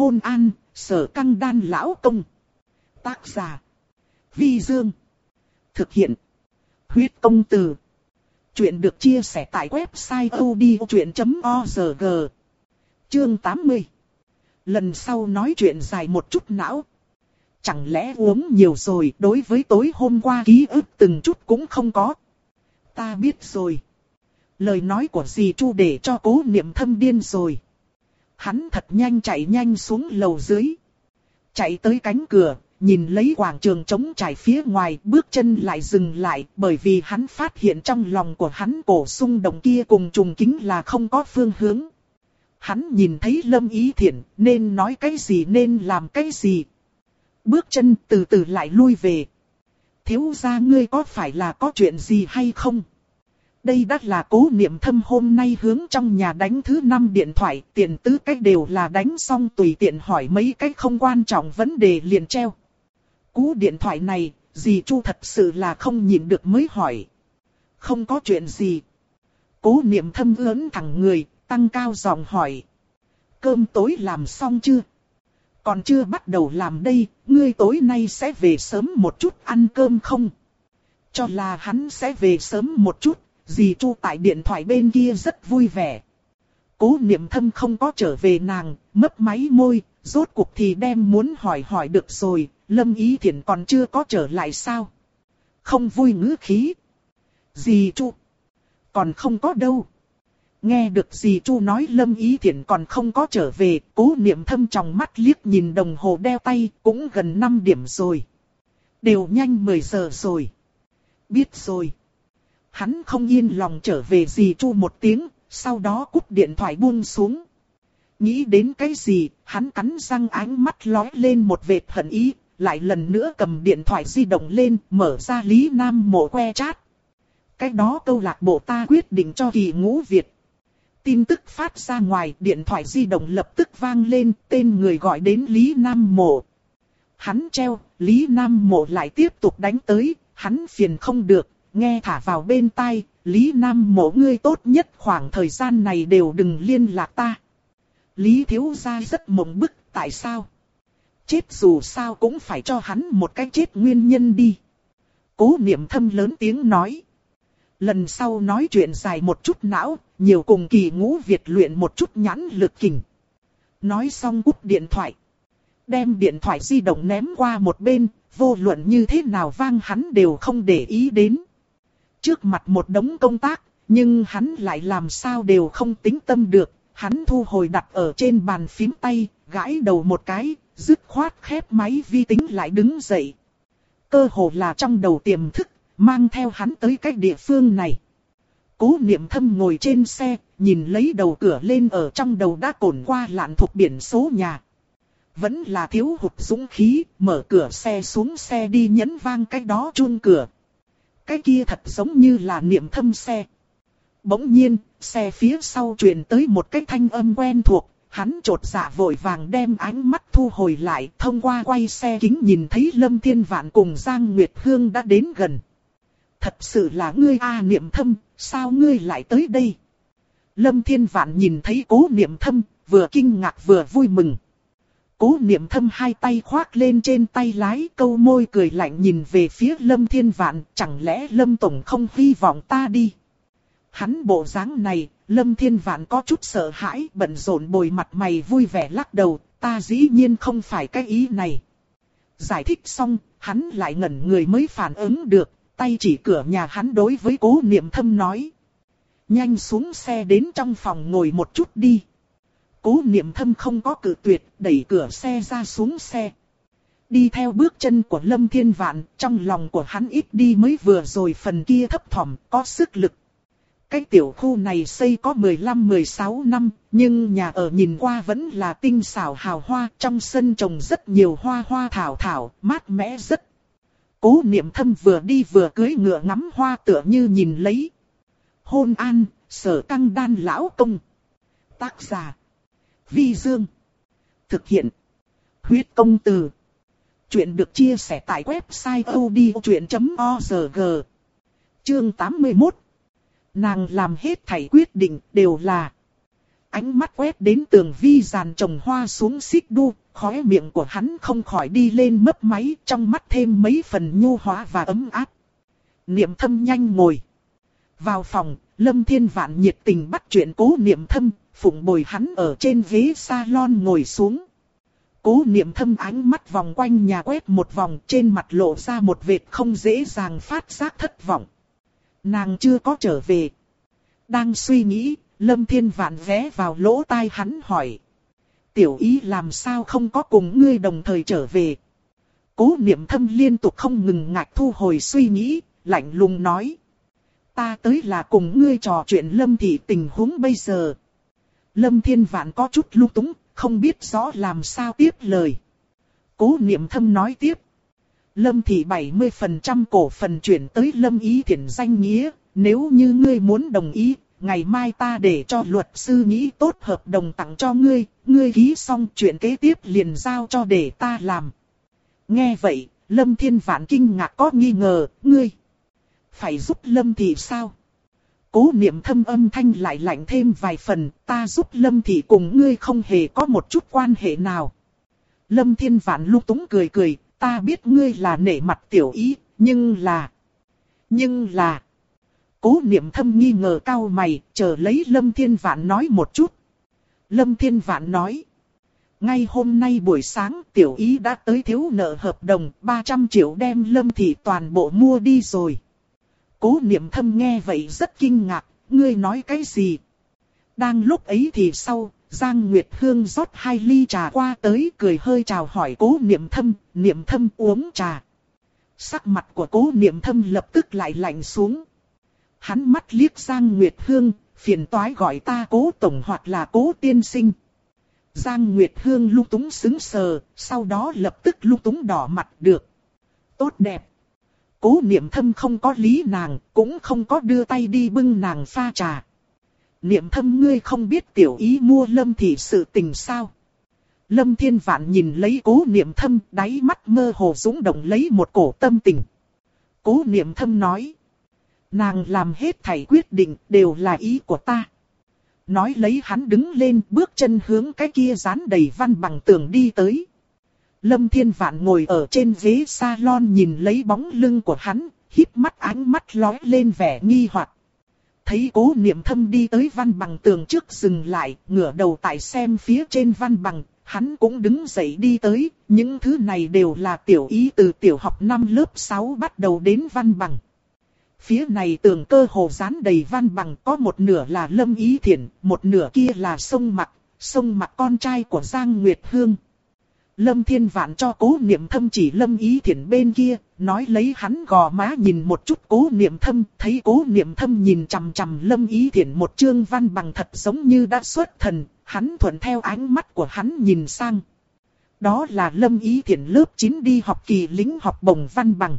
Hôn an, sở căng đan lão công. Tác giả. Vi Dương. Thực hiện. Huyết công từ. Chuyện được chia sẻ tại website odchuyện.org. Chương 80. Lần sau nói chuyện dài một chút não. Chẳng lẽ uống nhiều rồi đối với tối hôm qua ký ức từng chút cũng không có. Ta biết rồi. Lời nói của dì Chu để cho cố niệm thâm điên rồi. Hắn thật nhanh chạy nhanh xuống lầu dưới. Chạy tới cánh cửa, nhìn lấy quảng trường trống trải phía ngoài, bước chân lại dừng lại, bởi vì hắn phát hiện trong lòng của hắn cổ sung động kia cùng trùng kính là không có phương hướng. Hắn nhìn thấy lâm ý thiện, nên nói cái gì nên làm cái gì. Bước chân từ từ lại lui về. Thiếu gia ngươi có phải là có chuyện gì hay không? Đây đã là cố niệm thâm hôm nay hướng trong nhà đánh thứ năm điện thoại, tiền tứ cách đều là đánh xong tùy tiện hỏi mấy cách không quan trọng vấn đề liền treo. Cú điện thoại này, dì Chu thật sự là không nhìn được mới hỏi. Không có chuyện gì. Cố niệm thâm ướn thẳng người, tăng cao giọng hỏi. Cơm tối làm xong chưa? Còn chưa bắt đầu làm đây, ngươi tối nay sẽ về sớm một chút ăn cơm không? Cho là hắn sẽ về sớm một chút, dì Chu tại điện thoại bên kia rất vui vẻ. Cố niệm thâm không có trở về nàng, mấp máy môi, rốt cuộc thì đem muốn hỏi hỏi được rồi, lâm ý thiện còn chưa có trở lại sao? Không vui ngữ khí. Dì Chu, còn không có đâu. Nghe được dì Chu nói lâm ý thiện còn không có trở về, cố niệm thâm trong mắt liếc nhìn đồng hồ đeo tay, cũng gần 5 điểm rồi. Đều nhanh 10 giờ rồi. Biết rồi. Hắn không yên lòng trở về gì Chu một tiếng, sau đó cúp điện thoại buông xuống. Nghĩ đến cái gì, hắn cắn răng ánh mắt lóe lên một vệt hận ý, lại lần nữa cầm điện thoại di động lên, mở ra Lý Nam mộ que chat. Cái đó câu lạc bộ ta quyết định cho kỳ ngũ Việt. Tin tức phát ra ngoài, điện thoại di động lập tức vang lên, tên người gọi đến Lý Nam mộ. Hắn treo, Lý Nam mộ lại tiếp tục đánh tới, hắn phiền không được, nghe thả vào bên tai, Lý Nam mộ ngươi tốt nhất khoảng thời gian này đều đừng liên lạc ta. Lý thiếu gia rất mộng bức, tại sao? Chết dù sao cũng phải cho hắn một cái chết nguyên nhân đi. Cố niệm thâm lớn tiếng nói. Lần sau nói chuyện dài một chút não, nhiều cùng kỳ ngũ Việt luyện một chút nhãn lực kình. Nói xong cúp điện thoại. Đem điện thoại di động ném qua một bên, vô luận như thế nào vang hắn đều không để ý đến. Trước mặt một đống công tác, nhưng hắn lại làm sao đều không tính tâm được. Hắn thu hồi đặt ở trên bàn phím tay, gãi đầu một cái, dứt khoát khép máy vi tính lại đứng dậy. Cơ hồ là trong đầu tiềm thức, mang theo hắn tới cái địa phương này. Cố niệm thâm ngồi trên xe, nhìn lấy đầu cửa lên ở trong đầu đã cồn qua lạn thuộc biển số nhà. Vẫn là thiếu hụt dũng khí, mở cửa xe xuống xe đi nhấn vang cái đó chun cửa. Cái kia thật giống như là niệm thâm xe. Bỗng nhiên, xe phía sau truyền tới một cái thanh âm quen thuộc, hắn trột dạ vội vàng đem ánh mắt thu hồi lại, thông qua quay xe kính nhìn thấy Lâm Thiên Vạn cùng Giang Nguyệt Hương đã đến gần. Thật sự là ngươi a niệm thâm, sao ngươi lại tới đây? Lâm Thiên Vạn nhìn thấy cố niệm thâm, vừa kinh ngạc vừa vui mừng. Cố niệm thâm hai tay khoác lên trên tay lái câu môi cười lạnh nhìn về phía Lâm Thiên Vạn, chẳng lẽ Lâm Tổng không hy vọng ta đi? Hắn bộ dáng này, Lâm Thiên Vạn có chút sợ hãi, bận rộn bồi mặt mày vui vẻ lắc đầu, ta dĩ nhiên không phải cái ý này. Giải thích xong, hắn lại ngẩn người mới phản ứng được, tay chỉ cửa nhà hắn đối với cố niệm thâm nói. Nhanh xuống xe đến trong phòng ngồi một chút đi. Cố niệm thâm không có cử tuyệt, đẩy cửa xe ra xuống xe. Đi theo bước chân của Lâm Thiên Vạn, trong lòng của hắn ít đi mới vừa rồi phần kia thấp thỏm, có sức lực. Cái tiểu khu này xây có 15-16 năm, nhưng nhà ở nhìn qua vẫn là tinh xảo hào hoa, trong sân trồng rất nhiều hoa hoa thảo thảo, mát mẻ rất. Cố niệm thâm vừa đi vừa cưới ngựa ngắm hoa tựa như nhìn lấy. Hôn an, sở căng đan lão công. Tác giả. Vi Dương. Thực hiện. Huyết công từ. Chuyện được chia sẻ tại website odchuyện.org. Chương 81 Nàng làm hết thảy quyết định đều là ánh mắt quét đến tường vi giàn trồng hoa xuống xích đu, khóe miệng của hắn không khỏi đi lên mấp máy, trong mắt thêm mấy phần nhu hóa và ấm áp. Niệm thâm nhanh ngồi. Vào phòng, Lâm Thiên Vạn nhiệt tình bắt chuyện cố niệm thâm, phụng bồi hắn ở trên ghế salon ngồi xuống. Cố niệm thâm ánh mắt vòng quanh nhà quét một vòng trên mặt lộ ra một vệt không dễ dàng phát giác thất vọng. Nàng chưa có trở về. Đang suy nghĩ, Lâm Thiên Vạn ghé vào lỗ tai hắn hỏi. Tiểu ý làm sao không có cùng ngươi đồng thời trở về. Cố niệm thâm liên tục không ngừng ngạc thu hồi suy nghĩ, lạnh lùng nói. Ta tới là cùng ngươi trò chuyện Lâm Thị tình huống bây giờ. Lâm Thiên Vạn có chút lung túng, không biết rõ làm sao tiếp lời. Cố niệm thâm nói tiếp. Lâm Thị 70% cổ phần chuyển tới Lâm Ý Thiển danh nghĩa, nếu như ngươi muốn đồng ý, ngày mai ta để cho luật sư nghĩ tốt hợp đồng tặng cho ngươi, ngươi ký xong chuyện kế tiếp liền giao cho để ta làm. Nghe vậy, Lâm Thiên Vạn kinh ngạc có nghi ngờ, ngươi phải giúp Lâm Thị sao? Cố niệm thâm âm thanh lại lạnh thêm vài phần, ta giúp Lâm Thị cùng ngươi không hề có một chút quan hệ nào. Lâm Thiên Vạn lúc túng cười cười, ta biết ngươi là nể mặt tiểu ý, nhưng là... Nhưng là... Cố niệm thâm nghi ngờ cao mày, chờ lấy Lâm Thiên Vạn nói một chút. Lâm Thiên Vạn nói. Ngay hôm nay buổi sáng tiểu ý đã tới thiếu nợ hợp đồng 300 triệu đem Lâm Thị toàn bộ mua đi rồi. Cố niệm thâm nghe vậy rất kinh ngạc, ngươi nói cái gì? Đang lúc ấy thì sau, Giang Nguyệt Hương rót hai ly trà qua tới cười hơi chào hỏi cố niệm thâm, niệm thâm uống trà. Sắc mặt của cố niệm thâm lập tức lại lạnh xuống. Hắn mắt liếc Giang Nguyệt Hương, phiền toái gọi ta cố tổng hoặc là cố tiên sinh. Giang Nguyệt Hương lung túng xứng sờ, sau đó lập tức lung túng đỏ mặt được. Tốt đẹp. Cố niệm thâm không có lý nàng, cũng không có đưa tay đi bưng nàng pha trà. Niệm thâm ngươi không biết tiểu ý mua lâm thị sự tình sao. Lâm thiên vạn nhìn lấy cố niệm thâm, đáy mắt mơ hồ dũng động lấy một cổ tâm tình. Cố niệm thâm nói. Nàng làm hết thảy quyết định đều là ý của ta. Nói lấy hắn đứng lên bước chân hướng cái kia dán đầy văn bằng tường đi tới. Lâm Thiên Vạn ngồi ở trên ghế salon nhìn lấy bóng lưng của hắn, híp mắt ánh mắt lóe lên vẻ nghi hoặc. Thấy cố niệm thâm đi tới văn bằng tường trước dừng lại, ngửa đầu tại xem phía trên văn bằng, hắn cũng đứng dậy đi tới, những thứ này đều là tiểu ý từ tiểu học năm lớp 6 bắt đầu đến văn bằng. Phía này tường cơ hồ dán đầy văn bằng có một nửa là lâm ý thiện, một nửa kia là sông mặt, sông mặt con trai của Giang Nguyệt Hương. Lâm Thiên Vạn cho cố niệm thâm chỉ Lâm Ý Thiển bên kia, nói lấy hắn gò má nhìn một chút cố niệm thâm, thấy cố niệm thâm nhìn chằm chằm Lâm Ý Thiển một chương văn bằng thật giống như đã xuất thần, hắn thuận theo ánh mắt của hắn nhìn sang. Đó là Lâm Ý Thiển lớp 9 đi học kỳ lính học bổng văn bằng.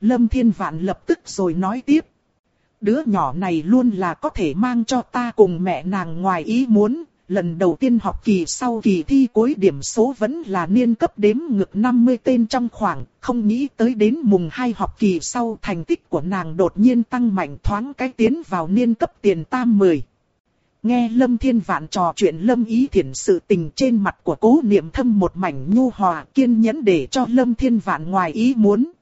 Lâm Thiên Vạn lập tức rồi nói tiếp. Đứa nhỏ này luôn là có thể mang cho ta cùng mẹ nàng ngoài ý muốn, lần đầu tiên học kỳ sau kỳ thi cuối điểm số vẫn là niên cấp đếm ngược 50 tên trong khoảng, không nghĩ tới đến mùng 2 học kỳ sau thành tích của nàng đột nhiên tăng mạnh thoáng cái tiến vào niên cấp tiền tam 10. Nghe Lâm Thiên Vạn trò chuyện Lâm Ý Thiển sự tình trên mặt của cố niệm thâm một mảnh nhu hòa kiên nhẫn để cho Lâm Thiên Vạn ngoài ý muốn.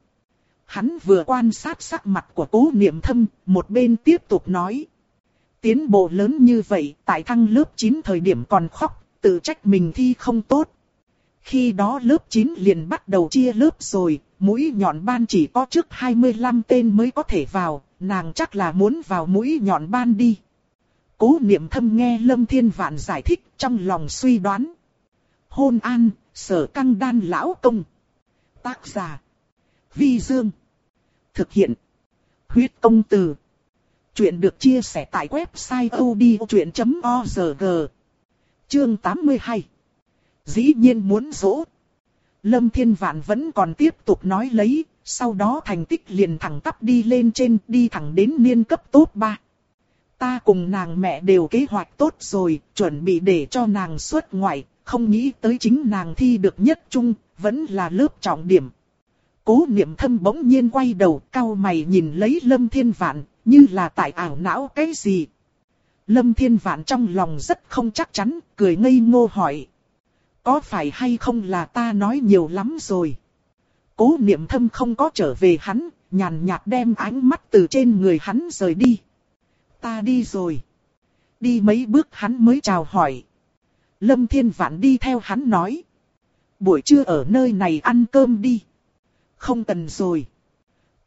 Hắn vừa quan sát sắc mặt của cố niệm thâm, một bên tiếp tục nói. Tiến bộ lớn như vậy, tại thăng lớp 9 thời điểm còn khóc, tự trách mình thi không tốt. Khi đó lớp 9 liền bắt đầu chia lớp rồi, mũi nhọn ban chỉ có trước 25 tên mới có thể vào, nàng chắc là muốn vào mũi nhọn ban đi. Cố niệm thâm nghe Lâm Thiên Vạn giải thích trong lòng suy đoán. Hôn an, sở căng đan lão công. Tác giả. Vi Dương. Thực hiện. Huyết công từ. Chuyện được chia sẻ tại website odchuyện.org Chương 82 Dĩ nhiên muốn dỗ Lâm Thiên Vạn vẫn còn tiếp tục nói lấy, sau đó thành tích liền thẳng tắp đi lên trên, đi thẳng đến niên cấp tốt 3. Ta cùng nàng mẹ đều kế hoạch tốt rồi, chuẩn bị để cho nàng xuất ngoại, không nghĩ tới chính nàng thi được nhất trung, vẫn là lớp trọng điểm. Cố niệm thâm bỗng nhiên quay đầu, cao mày nhìn lấy Lâm Thiên Vạn, như là tại ảo não cái gì. Lâm Thiên Vạn trong lòng rất không chắc chắn, cười ngây ngô hỏi. Có phải hay không là ta nói nhiều lắm rồi? Cố niệm thâm không có trở về hắn, nhàn nhạt đem ánh mắt từ trên người hắn rời đi. Ta đi rồi. Đi mấy bước hắn mới chào hỏi. Lâm Thiên Vạn đi theo hắn nói. Buổi trưa ở nơi này ăn cơm đi. Không cần rồi.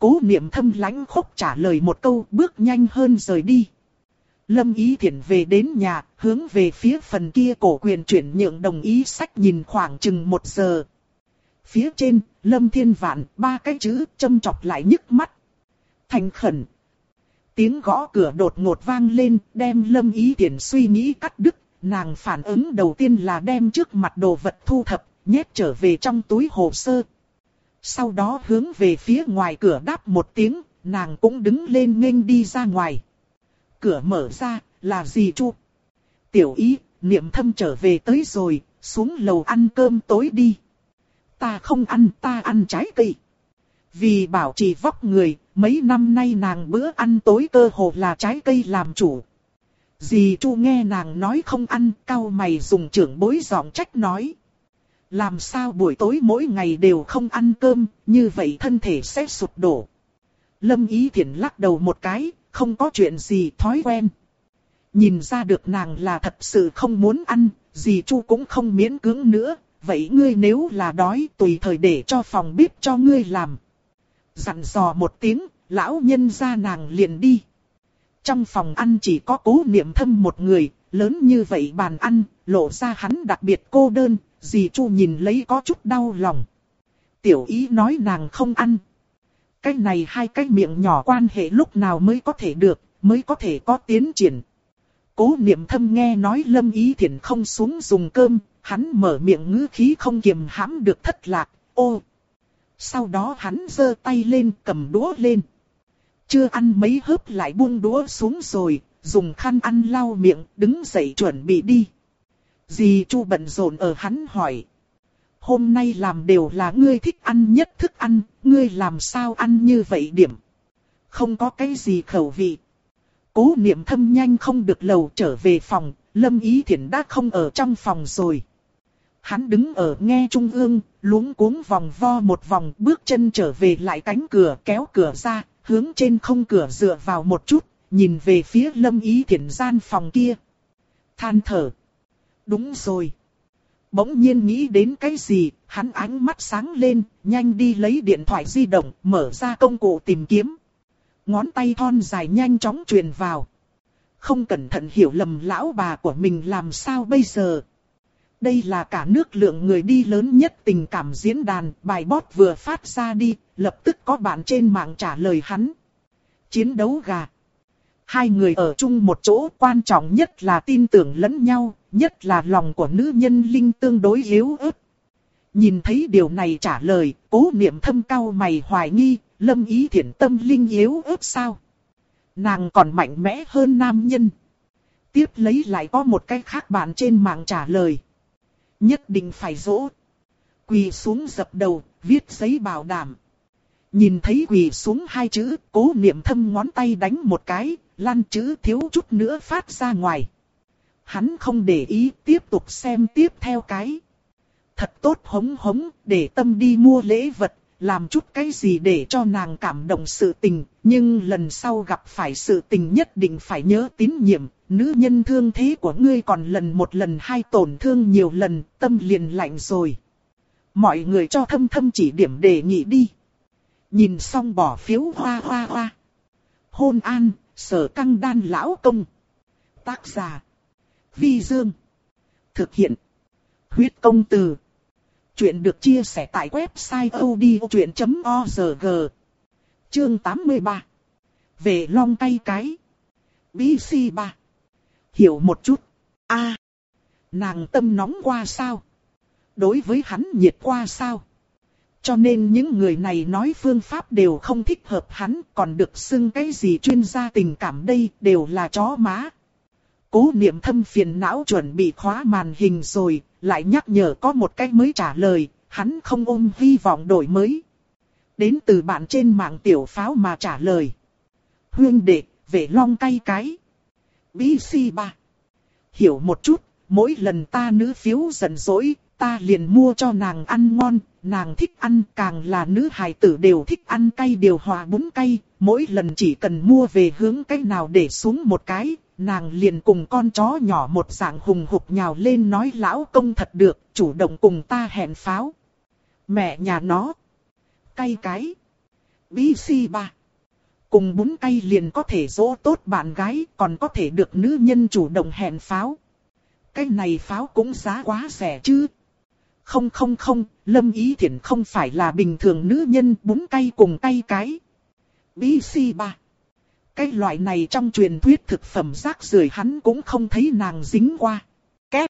Cố niệm thâm lánh khúc trả lời một câu bước nhanh hơn rời đi. Lâm Ý Thiển về đến nhà, hướng về phía phần kia cổ quyền chuyển nhượng đồng ý sách nhìn khoảng chừng một giờ. Phía trên, Lâm Thiên Vạn, ba cái chữ, châm chọc lại nhức mắt. Thành khẩn. Tiếng gõ cửa đột ngột vang lên, đem Lâm Ý Thiển suy nghĩ cắt đứt. Nàng phản ứng đầu tiên là đem trước mặt đồ vật thu thập, nhét trở về trong túi hồ sơ. Sau đó hướng về phía ngoài cửa đáp một tiếng, nàng cũng đứng lên nghênh đi ra ngoài cửa mở ra, là gì chu? Tiểu ý, niệm thâm trở về tới rồi, xuống lầu ăn cơm tối đi. Ta không ăn, ta ăn trái cây. Vì bảo trì vóc người, mấy năm nay nàng bữa ăn tối cơ hồ là trái cây làm chủ. Dì Chu nghe nàng nói không ăn, cao mày dùng trưởng bối giọng trách nói. Làm sao buổi tối mỗi ngày đều không ăn cơm, như vậy thân thể sẽ sụp đổ. Lâm Ý Thiển lắc đầu một cái, không có chuyện gì thói quen. Nhìn ra được nàng là thật sự không muốn ăn, dì Chu cũng không miễn cưỡng nữa, vậy ngươi nếu là đói tùy thời để cho phòng bếp cho ngươi làm. Dặn dò một tiếng, lão nhân ra nàng liền đi. Trong phòng ăn chỉ có cố niệm thâm một người, lớn như vậy bàn ăn, lộ ra hắn đặc biệt cô đơn, dì Chu nhìn lấy có chút đau lòng. Tiểu ý nói nàng không ăn, cái này hai cái miệng nhỏ quan hệ lúc nào mới có thể được, mới có thể có tiến triển. Cố niệm thâm nghe nói lâm ý thiện không xuống dùng cơm, hắn mở miệng ngữ khí không kiềm hãm được thất lạc, ô. Sau đó hắn giơ tay lên cầm đũa lên. Chưa ăn mấy hớp lại buông đũa xuống rồi, dùng khăn ăn lau miệng, đứng dậy chuẩn bị đi. Dì Chu bận rộn ở hắn hỏi hôm nay làm đều là ngươi thích ăn nhất thức ăn, ngươi làm sao ăn như vậy điểm. Không có cái gì khẩu vị. Cố niệm thâm nhanh không được lầu trở về phòng, Lâm Ý Thiển đã không ở trong phòng rồi. Hắn đứng ở nghe trung ương, luống cuống vòng vo một vòng bước chân trở về lại cánh cửa kéo cửa ra, hướng trên không cửa dựa vào một chút, nhìn về phía Lâm Ý Thiển gian phòng kia. Than thở. Đúng rồi bỗng nhiên nghĩ đến cái gì, hắn ánh mắt sáng lên, nhanh đi lấy điện thoại di động, mở ra công cụ tìm kiếm. Ngón tay thon dài nhanh chóng truyền vào. Không cẩn thận hiểu lầm lão bà của mình làm sao bây giờ. Đây là cả nước lượng người đi lớn nhất tình cảm diễn đàn, bài bót vừa phát ra đi, lập tức có bạn trên mạng trả lời hắn. Chiến đấu gà. Hai người ở chung một chỗ quan trọng nhất là tin tưởng lẫn nhau, nhất là lòng của nữ nhân linh tương đối yếu ớt. Nhìn thấy điều này trả lời, cố niệm thâm cao mày hoài nghi, lâm ý thiện tâm linh yếu ớt sao? Nàng còn mạnh mẽ hơn nam nhân. Tiếp lấy lại có một cái khác bạn trên mạng trả lời. Nhất định phải dỗ. Quỳ xuống dập đầu, viết giấy bảo đảm. Nhìn thấy quỳ xuống hai chữ, cố niệm thâm ngón tay đánh một cái, lăn chữ thiếu chút nữa phát ra ngoài. Hắn không để ý tiếp tục xem tiếp theo cái. Thật tốt hống hống, để tâm đi mua lễ vật, làm chút cái gì để cho nàng cảm động sự tình, nhưng lần sau gặp phải sự tình nhất định phải nhớ tín nhiệm, nữ nhân thương thế của ngươi còn lần một lần hai tổn thương nhiều lần, tâm liền lạnh rồi. Mọi người cho thâm thâm chỉ điểm đề nghị đi. Nhìn xong bỏ phiếu hoa hoa hoa. Hôn an, sở căng đan lão công. Tác giả. Vi Dương. Thực hiện. Huyết công từ. Chuyện được chia sẻ tại website odchuyện.org. Chương 83. Về long tay cái. BC 3. Hiểu một chút. a Nàng tâm nóng qua sao? Đối với hắn nhiệt qua sao? Cho nên những người này nói phương pháp đều không thích hợp hắn, còn được xưng cái gì chuyên gia tình cảm đây đều là chó má. Cố niệm thâm phiền não chuẩn bị khóa màn hình rồi, lại nhắc nhở có một cách mới trả lời, hắn không ôm hy vọng đổi mới. Đến từ bạn trên mạng tiểu pháo mà trả lời. Huyên đệ, về long cay cái. BC 3. Hiểu một chút, mỗi lần ta nữ phiếu giận dỗi, ta liền mua cho nàng ăn ngon, nàng thích ăn càng là nữ hài tử đều thích ăn cay điều hòa bún cay, mỗi lần chỉ cần mua về hướng cái nào để xuống một cái, nàng liền cùng con chó nhỏ một dạng hùng hục nhào lên nói lão công thật được, chủ động cùng ta hẹn pháo. Mẹ nhà nó. Cay cái. BC ba Cùng bún cay liền có thể dỗ tốt bạn gái, còn có thể được nữ nhân chủ động hẹn pháo. Cái này pháo cũng giá quá rẻ chứ. Không không không, Lâm Ý Thiển không phải là bình thường nữ nhân bún cay cùng cay cái. BC ba cái loại này trong truyền thuyết thực phẩm rác rưởi hắn cũng không thấy nàng dính qua. Kép.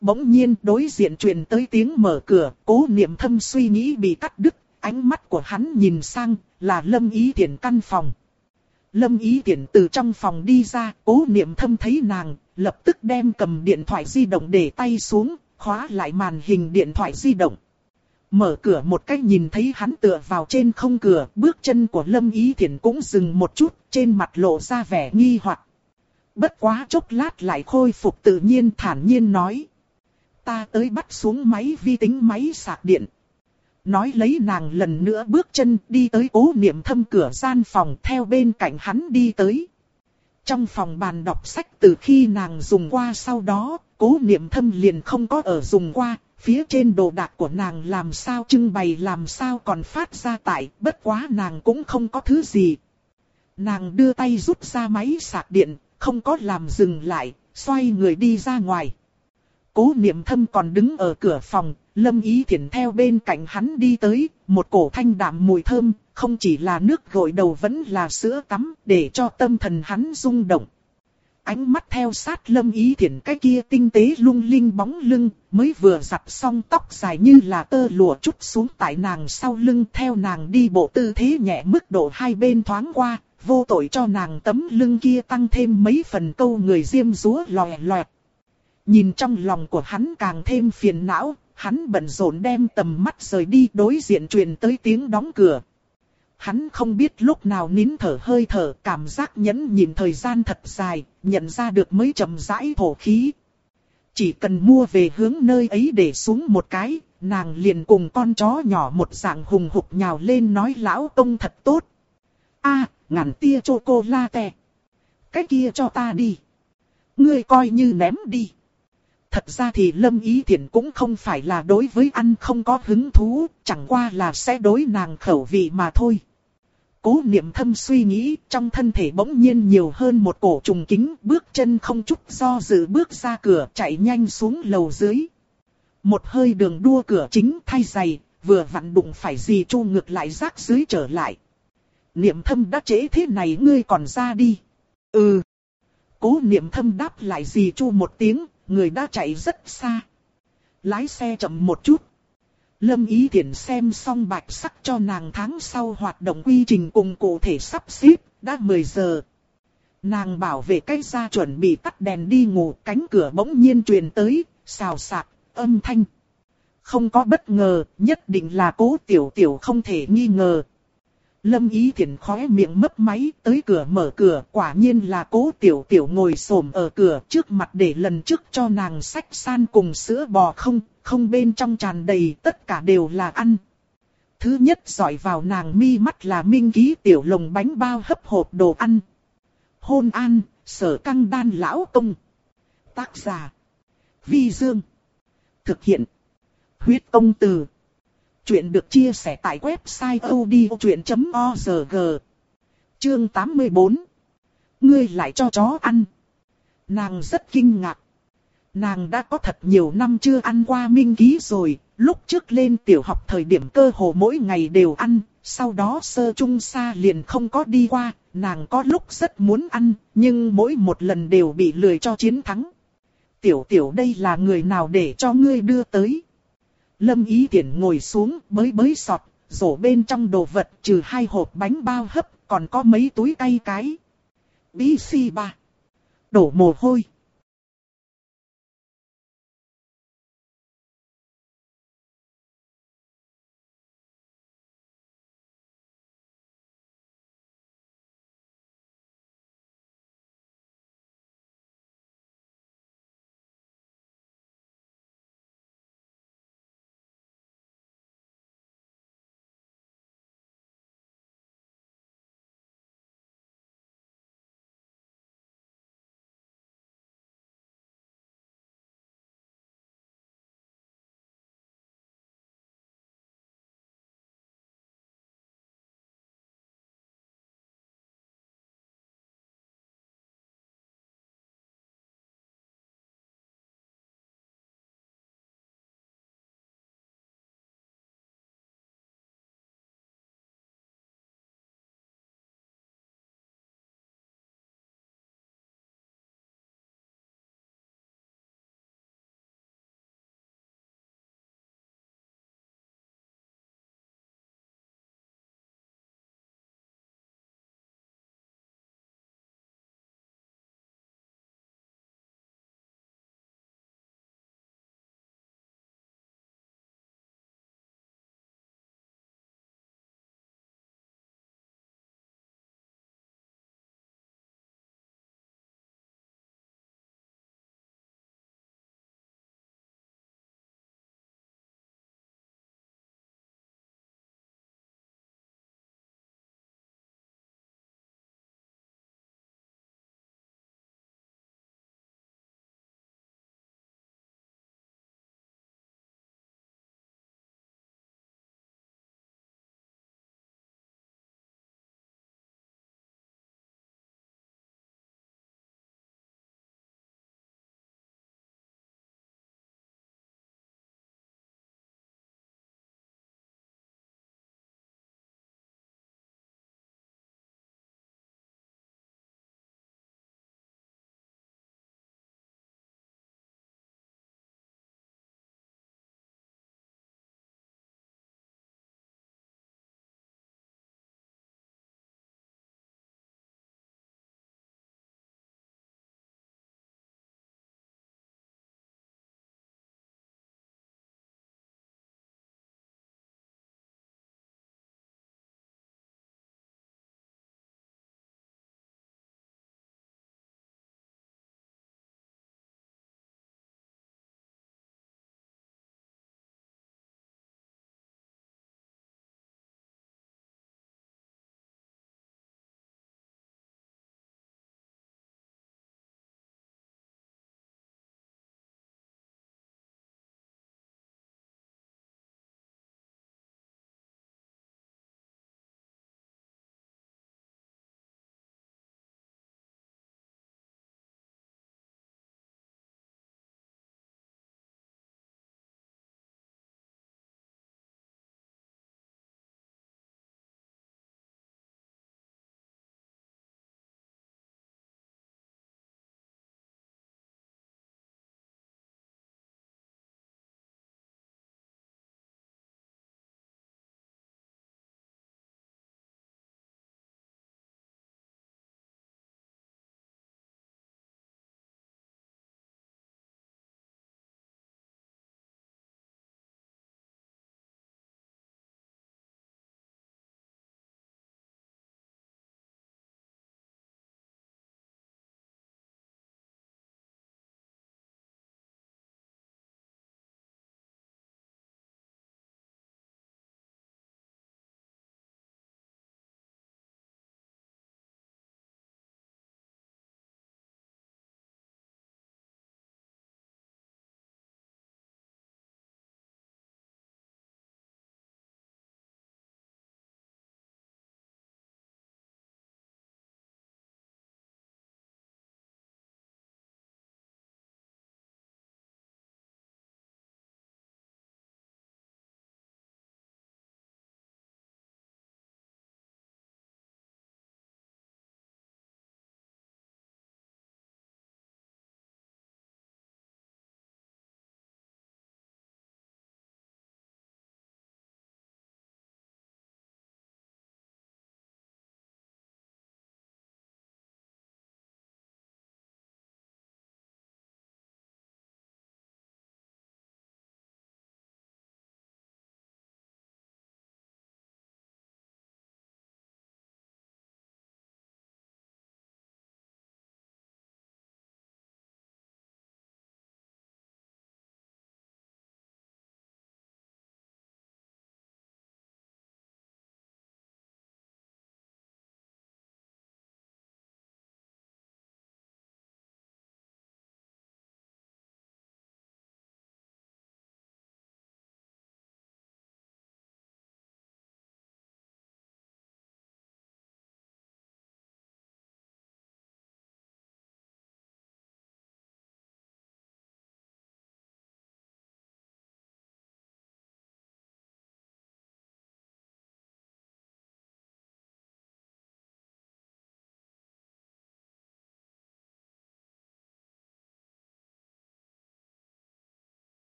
Bỗng nhiên đối diện truyền tới tiếng mở cửa, cố niệm thâm suy nghĩ bị cắt đứt, ánh mắt của hắn nhìn sang, là Lâm Ý Tiễn căn phòng. Lâm Ý Tiễn từ trong phòng đi ra, cố niệm thâm thấy nàng, lập tức đem cầm điện thoại di động để tay xuống, khóa lại màn hình điện thoại di động. Mở cửa một cách nhìn thấy hắn tựa vào trên không cửa, bước chân của Lâm Ý Thiển cũng dừng một chút, trên mặt lộ ra vẻ nghi hoặc. Bất quá chốc lát lại khôi phục tự nhiên thản nhiên nói. Ta tới bắt xuống máy vi tính máy sạc điện. Nói lấy nàng lần nữa bước chân đi tới cố niệm thâm cửa gian phòng theo bên cạnh hắn đi tới. Trong phòng bàn đọc sách từ khi nàng dùng qua sau đó, cố niệm thâm liền không có ở dùng qua, phía trên đồ đạc của nàng làm sao trưng bày làm sao còn phát ra tại, bất quá nàng cũng không có thứ gì. Nàng đưa tay rút ra máy sạc điện, không có làm dừng lại, xoay người đi ra ngoài. Cố niệm thâm còn đứng ở cửa phòng, lâm ý thiển theo bên cạnh hắn đi tới, một cổ thanh đạm mùi thơm, không chỉ là nước gội đầu vẫn là sữa tắm, để cho tâm thần hắn rung động ánh mắt theo sát lâm ý thiện cái kia tinh tế lung linh bóng lưng, mới vừa giặt xong tóc dài như là tơ lụa chút xuống tại nàng sau lưng theo nàng đi bộ tư thế nhẹ mức độ hai bên thoáng qua, vô tội cho nàng tấm lưng kia tăng thêm mấy phần câu người diêm rúa lòe loẹt. Nhìn trong lòng của hắn càng thêm phiền não, hắn bận rộn đem tầm mắt rời đi đối diện truyền tới tiếng đóng cửa. Hắn không biết lúc nào nín thở hơi thở, cảm giác nhẫn nhìn thời gian thật dài, nhận ra được mới chậm rãi thổ khí. Chỉ cần mua về hướng nơi ấy để xuống một cái, nàng liền cùng con chó nhỏ một dạng hùng hục nhào lên nói lão công thật tốt. a ngàn tia chocolate. Cái kia cho ta đi. Ngươi coi như ném đi. Thật ra thì Lâm Ý Thiển cũng không phải là đối với ăn không có hứng thú, chẳng qua là sẽ đối nàng khẩu vị mà thôi. Cố niệm thâm suy nghĩ, trong thân thể bỗng nhiên nhiều hơn một cổ trùng kính, bước chân không chút do dự bước ra cửa, chạy nhanh xuống lầu dưới. Một hơi đường đua cửa chính thay giày, vừa vặn đụng phải gì chu ngược lại rác dưới trở lại. Niệm thâm đã chế thế này ngươi còn ra đi. Ừ. Cố niệm thâm đáp lại gì chu một tiếng, người đã chạy rất xa. Lái xe chậm một chút. Lâm Ý Thiển xem xong bạch sắc cho nàng tháng sau hoạt động quy trình cùng cụ thể sắp xếp, đã 10 giờ. Nàng bảo vệ cách ra chuẩn bị tắt đèn đi ngủ, cánh cửa bỗng nhiên truyền tới, xào xạc, âm thanh. Không có bất ngờ, nhất định là cố tiểu tiểu không thể nghi ngờ, Lâm Ý Thiển khóe miệng mấp máy tới cửa mở cửa quả nhiên là cố tiểu tiểu ngồi xổm ở cửa trước mặt để lần trước cho nàng sách san cùng sữa bò không, không bên trong tràn đầy tất cả đều là ăn. Thứ nhất dọi vào nàng mi mắt là minh ký tiểu lồng bánh bao hấp hộp đồ ăn. Hôn an, sở căng đan lão công. Tác giả. Vi Dương. Thực hiện. Huyết công từ. Chuyện được chia sẻ tại website odchuyện.org Chương 84 Ngươi lại cho chó ăn. Nàng rất kinh ngạc. Nàng đã có thật nhiều năm chưa ăn qua minh ký rồi, lúc trước lên tiểu học thời điểm cơ hồ mỗi ngày đều ăn, sau đó sơ trung xa liền không có đi qua, nàng có lúc rất muốn ăn, nhưng mỗi một lần đều bị lười cho chiến thắng. Tiểu tiểu đây là người nào để cho ngươi đưa tới? Lâm Ý Tiễn ngồi xuống bới bới sọt, rổ bên trong đồ vật trừ hai hộp bánh bao hấp, còn có mấy túi cay cái. Bí si ba. Đổ mồ hôi.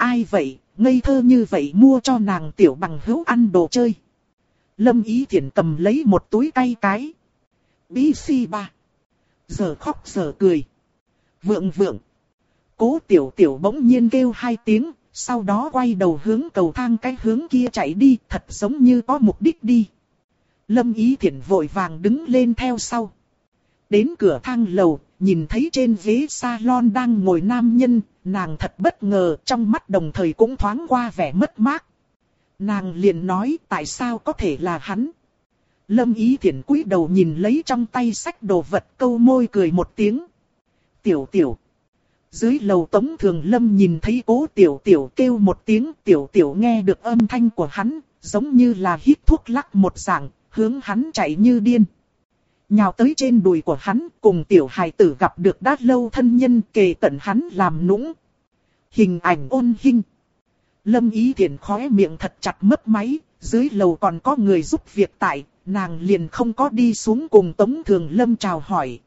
Ai vậy, ngây thơ như vậy mua cho nàng tiểu bằng hữu ăn đồ chơi. Lâm Ý Thiển cầm lấy một túi cay cái. Bí si ba. Giờ khóc giờ cười. Vượng vượng. Cố tiểu tiểu bỗng nhiên kêu hai tiếng, sau đó quay đầu hướng cầu thang cái hướng kia chạy đi, thật giống như có mục đích đi. Lâm Ý Thiển vội vàng đứng lên theo sau. Đến cửa thang lầu, nhìn thấy trên ghế salon đang ngồi nam nhân, nàng thật bất ngờ, trong mắt đồng thời cũng thoáng qua vẻ mất mát. Nàng liền nói tại sao có thể là hắn. Lâm Ý thiện cúi đầu nhìn lấy trong tay sách đồ vật câu môi cười một tiếng. Tiểu tiểu. Dưới lầu tống thường Lâm nhìn thấy cố tiểu tiểu kêu một tiếng tiểu tiểu nghe được âm thanh của hắn, giống như là hít thuốc lắc một dạng, hướng hắn chạy như điên. Nhào tới trên đùi của hắn, cùng tiểu hài tử gặp được đã lâu thân nhân kề cận hắn làm nũng. Hình ảnh ôn hình. Lâm ý thiện khóe miệng thật chặt mất máy, dưới lầu còn có người giúp việc tại, nàng liền không có đi xuống cùng Tống Thường Lâm chào hỏi.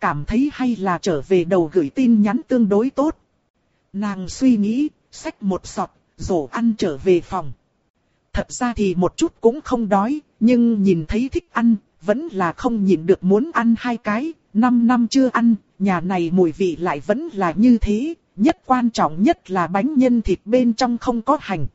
Cảm thấy hay là trở về đầu gửi tin nhắn tương đối tốt. Nàng suy nghĩ, xách một sọt, rổ ăn trở về phòng. Thật ra thì một chút cũng không đói, nhưng nhìn thấy thích ăn, vẫn là không nhịn được muốn ăn hai cái, năm năm chưa ăn, nhà này mùi vị lại vẫn là như thế, nhất quan trọng nhất là bánh nhân thịt bên trong không có hành.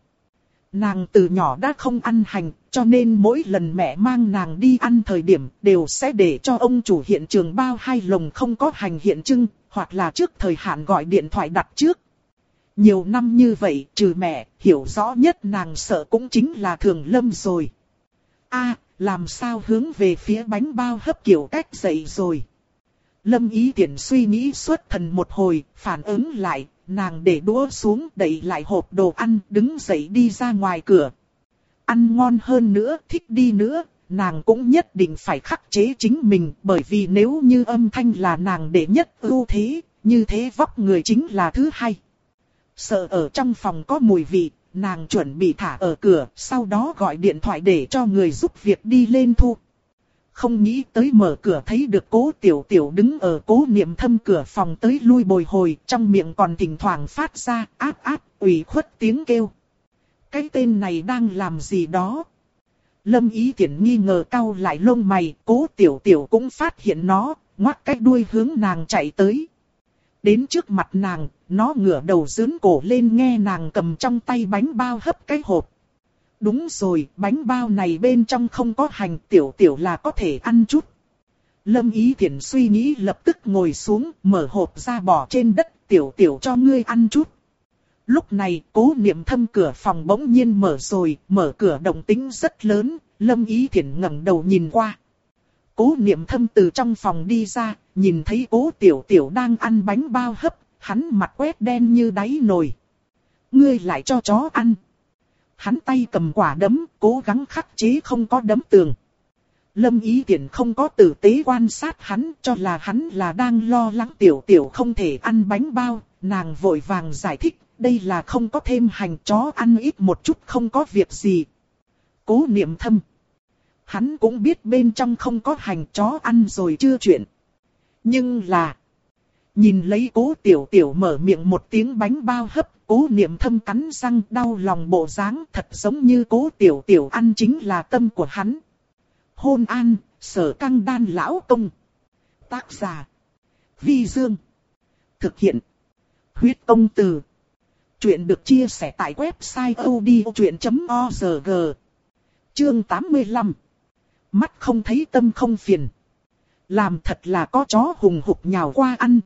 Nàng từ nhỏ đã không ăn hành, cho nên mỗi lần mẹ mang nàng đi ăn thời điểm đều sẽ để cho ông chủ hiện trường bao hai lồng không có hành hiện trưng, hoặc là trước thời hạn gọi điện thoại đặt trước. Nhiều năm như vậy, trừ mẹ, hiểu rõ nhất nàng sợ cũng chính là thường lâm rồi. a làm sao hướng về phía bánh bao hấp kiểu cách dậy rồi. Lâm ý tiện suy nghĩ suốt thần một hồi, phản ứng lại, nàng để đũa xuống đẩy lại hộp đồ ăn, đứng dậy đi ra ngoài cửa. Ăn ngon hơn nữa, thích đi nữa, nàng cũng nhất định phải khắc chế chính mình, bởi vì nếu như âm thanh là nàng để nhất ưu thế, như thế vóc người chính là thứ hai. Sợ ở trong phòng có mùi vị, nàng chuẩn bị thả ở cửa, sau đó gọi điện thoại để cho người giúp việc đi lên thu. Không nghĩ tới mở cửa thấy được cố tiểu tiểu đứng ở cố niệm thâm cửa phòng tới lui bồi hồi, trong miệng còn thỉnh thoảng phát ra áp áp, ủy khuất tiếng kêu. Cái tên này đang làm gì đó? Lâm ý tiện nghi ngờ cau lại lông mày, cố tiểu tiểu cũng phát hiện nó, ngoắt cái đuôi hướng nàng chạy tới. Đến trước mặt nàng, nó ngửa đầu dướn cổ lên nghe nàng cầm trong tay bánh bao hấp cái hộp. Đúng rồi, bánh bao này bên trong không có hành tiểu tiểu là có thể ăn chút. Lâm Ý Thiển suy nghĩ lập tức ngồi xuống, mở hộp ra bỏ trên đất, tiểu tiểu cho ngươi ăn chút. Lúc này, cố niệm thâm cửa phòng bỗng nhiên mở rồi, mở cửa động tính rất lớn, Lâm Ý Thiển ngẩng đầu nhìn qua. Cố niệm thâm từ trong phòng đi ra, nhìn thấy cố tiểu tiểu đang ăn bánh bao hấp, hắn mặt quét đen như đáy nồi. Ngươi lại cho chó ăn. Hắn tay cầm quả đấm, cố gắng khắc chế không có đấm tường. Lâm ý tiện không có tử tế quan sát hắn, cho là hắn là đang lo lắng tiểu tiểu không thể ăn bánh bao, nàng vội vàng giải thích, đây là không có thêm hành chó ăn ít một chút không có việc gì. Cố niệm thâm. Hắn cũng biết bên trong không có hành chó ăn rồi chưa chuyện. Nhưng là... Nhìn lấy cố tiểu tiểu mở miệng một tiếng bánh bao hấp, cố niệm thâm cắn răng đau lòng bộ dáng thật giống như cố tiểu tiểu ăn chính là tâm của hắn. Hôn an, sở căng đan lão công. Tác giả. Vi Dương. Thực hiện. Huyết công từ. Chuyện được chia sẻ tại website odchuyện.org. Chương 85. Mắt không thấy tâm không phiền. Làm thật là có chó hùng hục nhào qua ăn.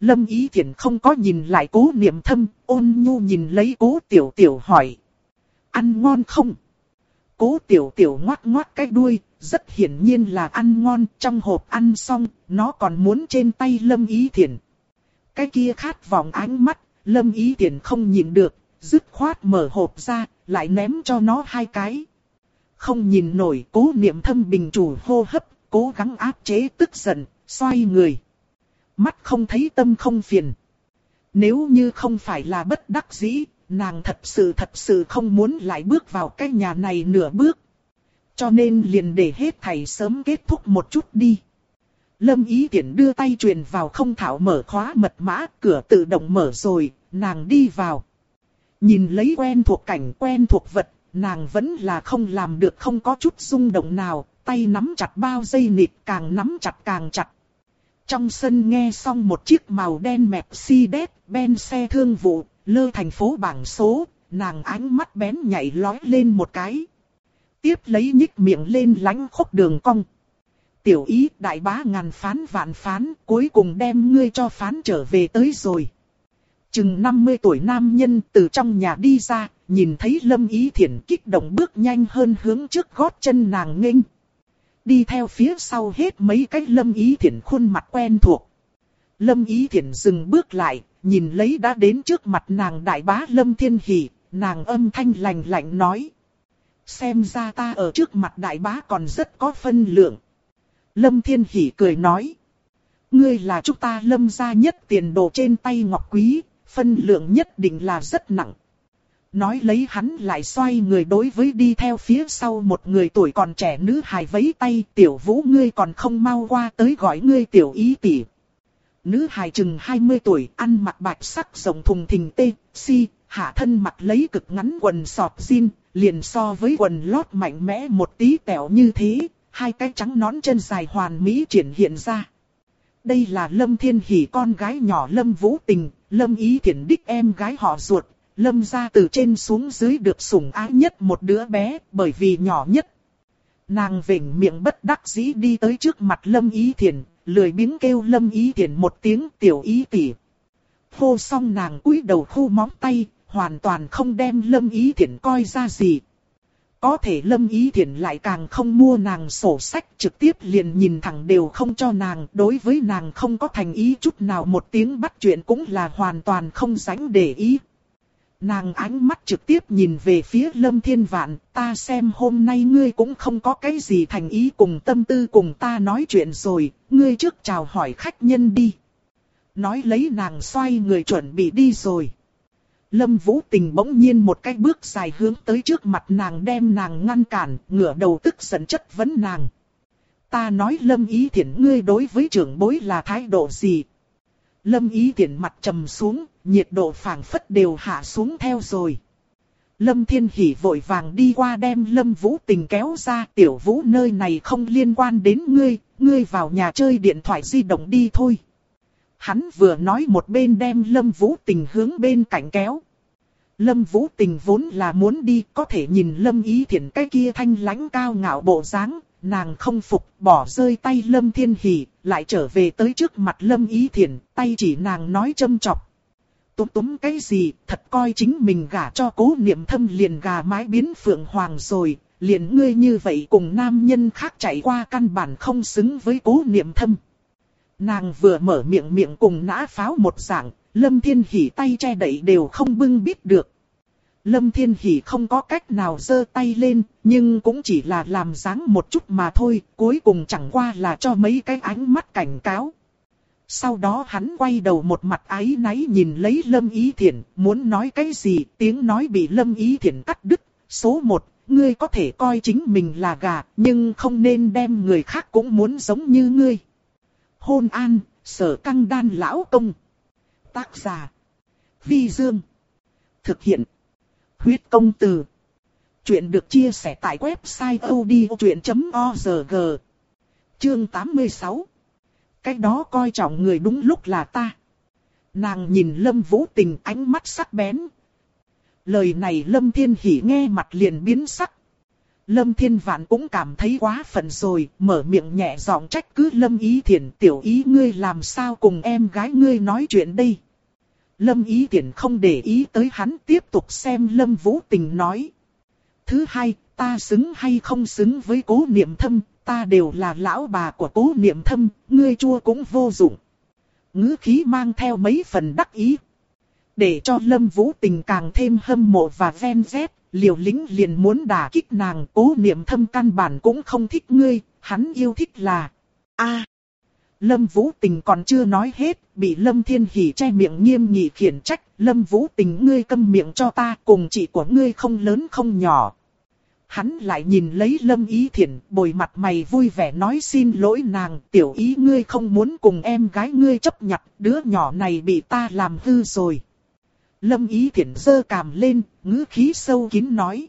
Lâm Ý Thiển không có nhìn lại cố niệm thâm, ôn nhu nhìn lấy cố tiểu tiểu hỏi. Ăn ngon không? Cố tiểu tiểu ngoát ngoát cái đuôi, rất hiển nhiên là ăn ngon, trong hộp ăn xong, nó còn muốn trên tay Lâm Ý Thiển. Cái kia khát vọng ánh mắt, Lâm Ý Thiển không nhìn được, dứt khoát mở hộp ra, lại ném cho nó hai cái. Không nhìn nổi cố niệm thâm bình chủ hô hấp, cố gắng áp chế tức giận, xoay người mắt không thấy tâm không phiền. Nếu như không phải là bất đắc dĩ, nàng thật sự thật sự không muốn lại bước vào cái nhà này nửa bước. Cho nên liền để hết thầy sớm kết thúc một chút đi. Lâm ý tiện đưa tay truyền vào không thảo mở khóa mật mã, cửa tự động mở rồi, nàng đi vào. Nhìn lấy quen thuộc cảnh quen thuộc vật, nàng vẫn là không làm được không có chút rung động nào, tay nắm chặt bao dây nịt càng nắm chặt càng chặt. Trong sân nghe xong một chiếc màu đen Mercedes, ben xe thương vụ, lơ thành phố bảng số, nàng ánh mắt bén nhảy lói lên một cái. Tiếp lấy nhích miệng lên lánh khúc đường cong. Tiểu ý đại bá ngàn phán vạn phán, cuối cùng đem ngươi cho phán trở về tới rồi. Chừng 50 tuổi nam nhân từ trong nhà đi ra, nhìn thấy lâm ý thiển kích động bước nhanh hơn hướng trước gót chân nàng nghênh. Đi theo phía sau hết mấy cái lâm ý thiển khuôn mặt quen thuộc. Lâm ý thiển dừng bước lại, nhìn lấy đã đến trước mặt nàng đại bá lâm thiên hỷ, nàng âm thanh lành lạnh nói. Xem ra ta ở trước mặt đại bá còn rất có phân lượng. Lâm thiên hỷ cười nói. Ngươi là chúng ta lâm gia nhất tiền đồ trên tay ngọc quý, phân lượng nhất định là rất nặng. Nói lấy hắn lại xoay người đối với đi theo phía sau một người tuổi còn trẻ nữ hài vấy tay tiểu vũ ngươi còn không mau qua tới gọi ngươi tiểu ý tỷ. Nữ hài chừng 20 tuổi ăn mặc bạch sắc rồng thùng thình tê, si, hạ thân mặc lấy cực ngắn quần sọt jean, liền so với quần lót mạnh mẽ một tí tẹo như thế, hai cái trắng nón chân dài hoàn mỹ triển hiện ra. Đây là Lâm Thiên Hỷ con gái nhỏ Lâm Vũ Tình, Lâm Ý Thiển Đích em gái họ ruột, Lâm gia từ trên xuống dưới được sủng ái nhất một đứa bé, bởi vì nhỏ nhất. Nàng vỉnh miệng bất đắc dĩ đi tới trước mặt Lâm Ý thiền, lười biếng kêu Lâm Ý thiền một tiếng tiểu ý tỉ. Hô xong nàng cúi đầu khu móng tay, hoàn toàn không đem Lâm Ý Thiển coi ra gì. Có thể Lâm Ý Thiển lại càng không mua nàng sổ sách trực tiếp liền nhìn thẳng đều không cho nàng. Đối với nàng không có thành ý chút nào một tiếng bắt chuyện cũng là hoàn toàn không dánh để ý. Nàng ánh mắt trực tiếp nhìn về phía Lâm Thiên Vạn, ta xem hôm nay ngươi cũng không có cái gì thành ý cùng tâm tư cùng ta nói chuyện rồi, ngươi trước chào hỏi khách nhân đi. Nói lấy nàng xoay người chuẩn bị đi rồi. Lâm Vũ Tình bỗng nhiên một cái bước dài hướng tới trước mặt nàng đem nàng ngăn cản, ngửa đầu tức giận chất vấn nàng. Ta nói Lâm Ý Thiển ngươi đối với trưởng bối là thái độ gì? Lâm Ý Thiển mặt trầm xuống, nhiệt độ phảng phất đều hạ xuống theo rồi. Lâm Thiên Hỷ vội vàng đi qua đem Lâm Vũ Tình kéo ra tiểu vũ nơi này không liên quan đến ngươi, ngươi vào nhà chơi điện thoại di động đi thôi. Hắn vừa nói một bên đem Lâm Vũ Tình hướng bên cạnh kéo. Lâm Vũ Tình vốn là muốn đi, có thể nhìn Lâm Ý Thiển cái kia thanh lãnh cao ngạo bộ dáng, nàng không phục, bỏ rơi tay Lâm Thiên Hỷ, lại trở về tới trước mặt Lâm Ý Thiển, tay chỉ nàng nói châm chọc. Túm túm cái gì, thật coi chính mình gả cho cố niệm thâm liền gà mái biến phượng hoàng rồi, liền ngươi như vậy cùng nam nhân khác chạy qua căn bản không xứng với cố niệm thâm. Nàng vừa mở miệng miệng cùng nã pháo một dạng, Lâm Thiên Hỷ tay che đậy đều không bưng biết được. Lâm Thiên Hỷ không có cách nào giơ tay lên, nhưng cũng chỉ là làm dáng một chút mà thôi, cuối cùng chẳng qua là cho mấy cái ánh mắt cảnh cáo. Sau đó hắn quay đầu một mặt ái náy nhìn lấy Lâm Ý Thiển, muốn nói cái gì, tiếng nói bị Lâm Ý Thiển cắt đứt. Số một, ngươi có thể coi chính mình là gà, nhưng không nên đem người khác cũng muốn giống như ngươi. Hôn an, sở căng đan lão công. Tác giả. Vi Dương. Thực hiện. Huyết công từ. Chuyện được chia sẻ tại website odchuyện.org. Chương 86 cái đó coi trọng người đúng lúc là ta. Nàng nhìn Lâm Vũ Tình ánh mắt sắc bén. Lời này Lâm Thiên Hỷ nghe mặt liền biến sắc. Lâm Thiên Vạn cũng cảm thấy quá phận rồi, mở miệng nhẹ giọng trách cứ Lâm Ý Thiển tiểu ý ngươi làm sao cùng em gái ngươi nói chuyện đây. Lâm Ý Thiển không để ý tới hắn tiếp tục xem Lâm Vũ Tình nói. Thứ hai, ta xứng hay không xứng với cố niệm thâm, ta đều là lão bà của cố niệm thâm, ngươi chua cũng vô dụng. ngữ khí mang theo mấy phần đắc ý. Để cho Lâm Vũ Tình càng thêm hâm mộ và ven rét, liều lính liền muốn đả kích nàng, cố niệm thâm căn bản cũng không thích ngươi, hắn yêu thích là... a Lâm Vũ Tình còn chưa nói hết, bị Lâm Thiên Hỷ che miệng nghiêm nghị khiển trách, Lâm Vũ Tình ngươi câm miệng cho ta, cùng chị của ngươi không lớn không nhỏ. Hắn lại nhìn lấy Lâm Ý Thiển, bồi mặt mày vui vẻ nói xin lỗi nàng, tiểu ý ngươi không muốn cùng em gái ngươi chấp nhặt, đứa nhỏ này bị ta làm hư rồi. Lâm ý thiện dơ cằm lên, ngữ khí sâu kín nói.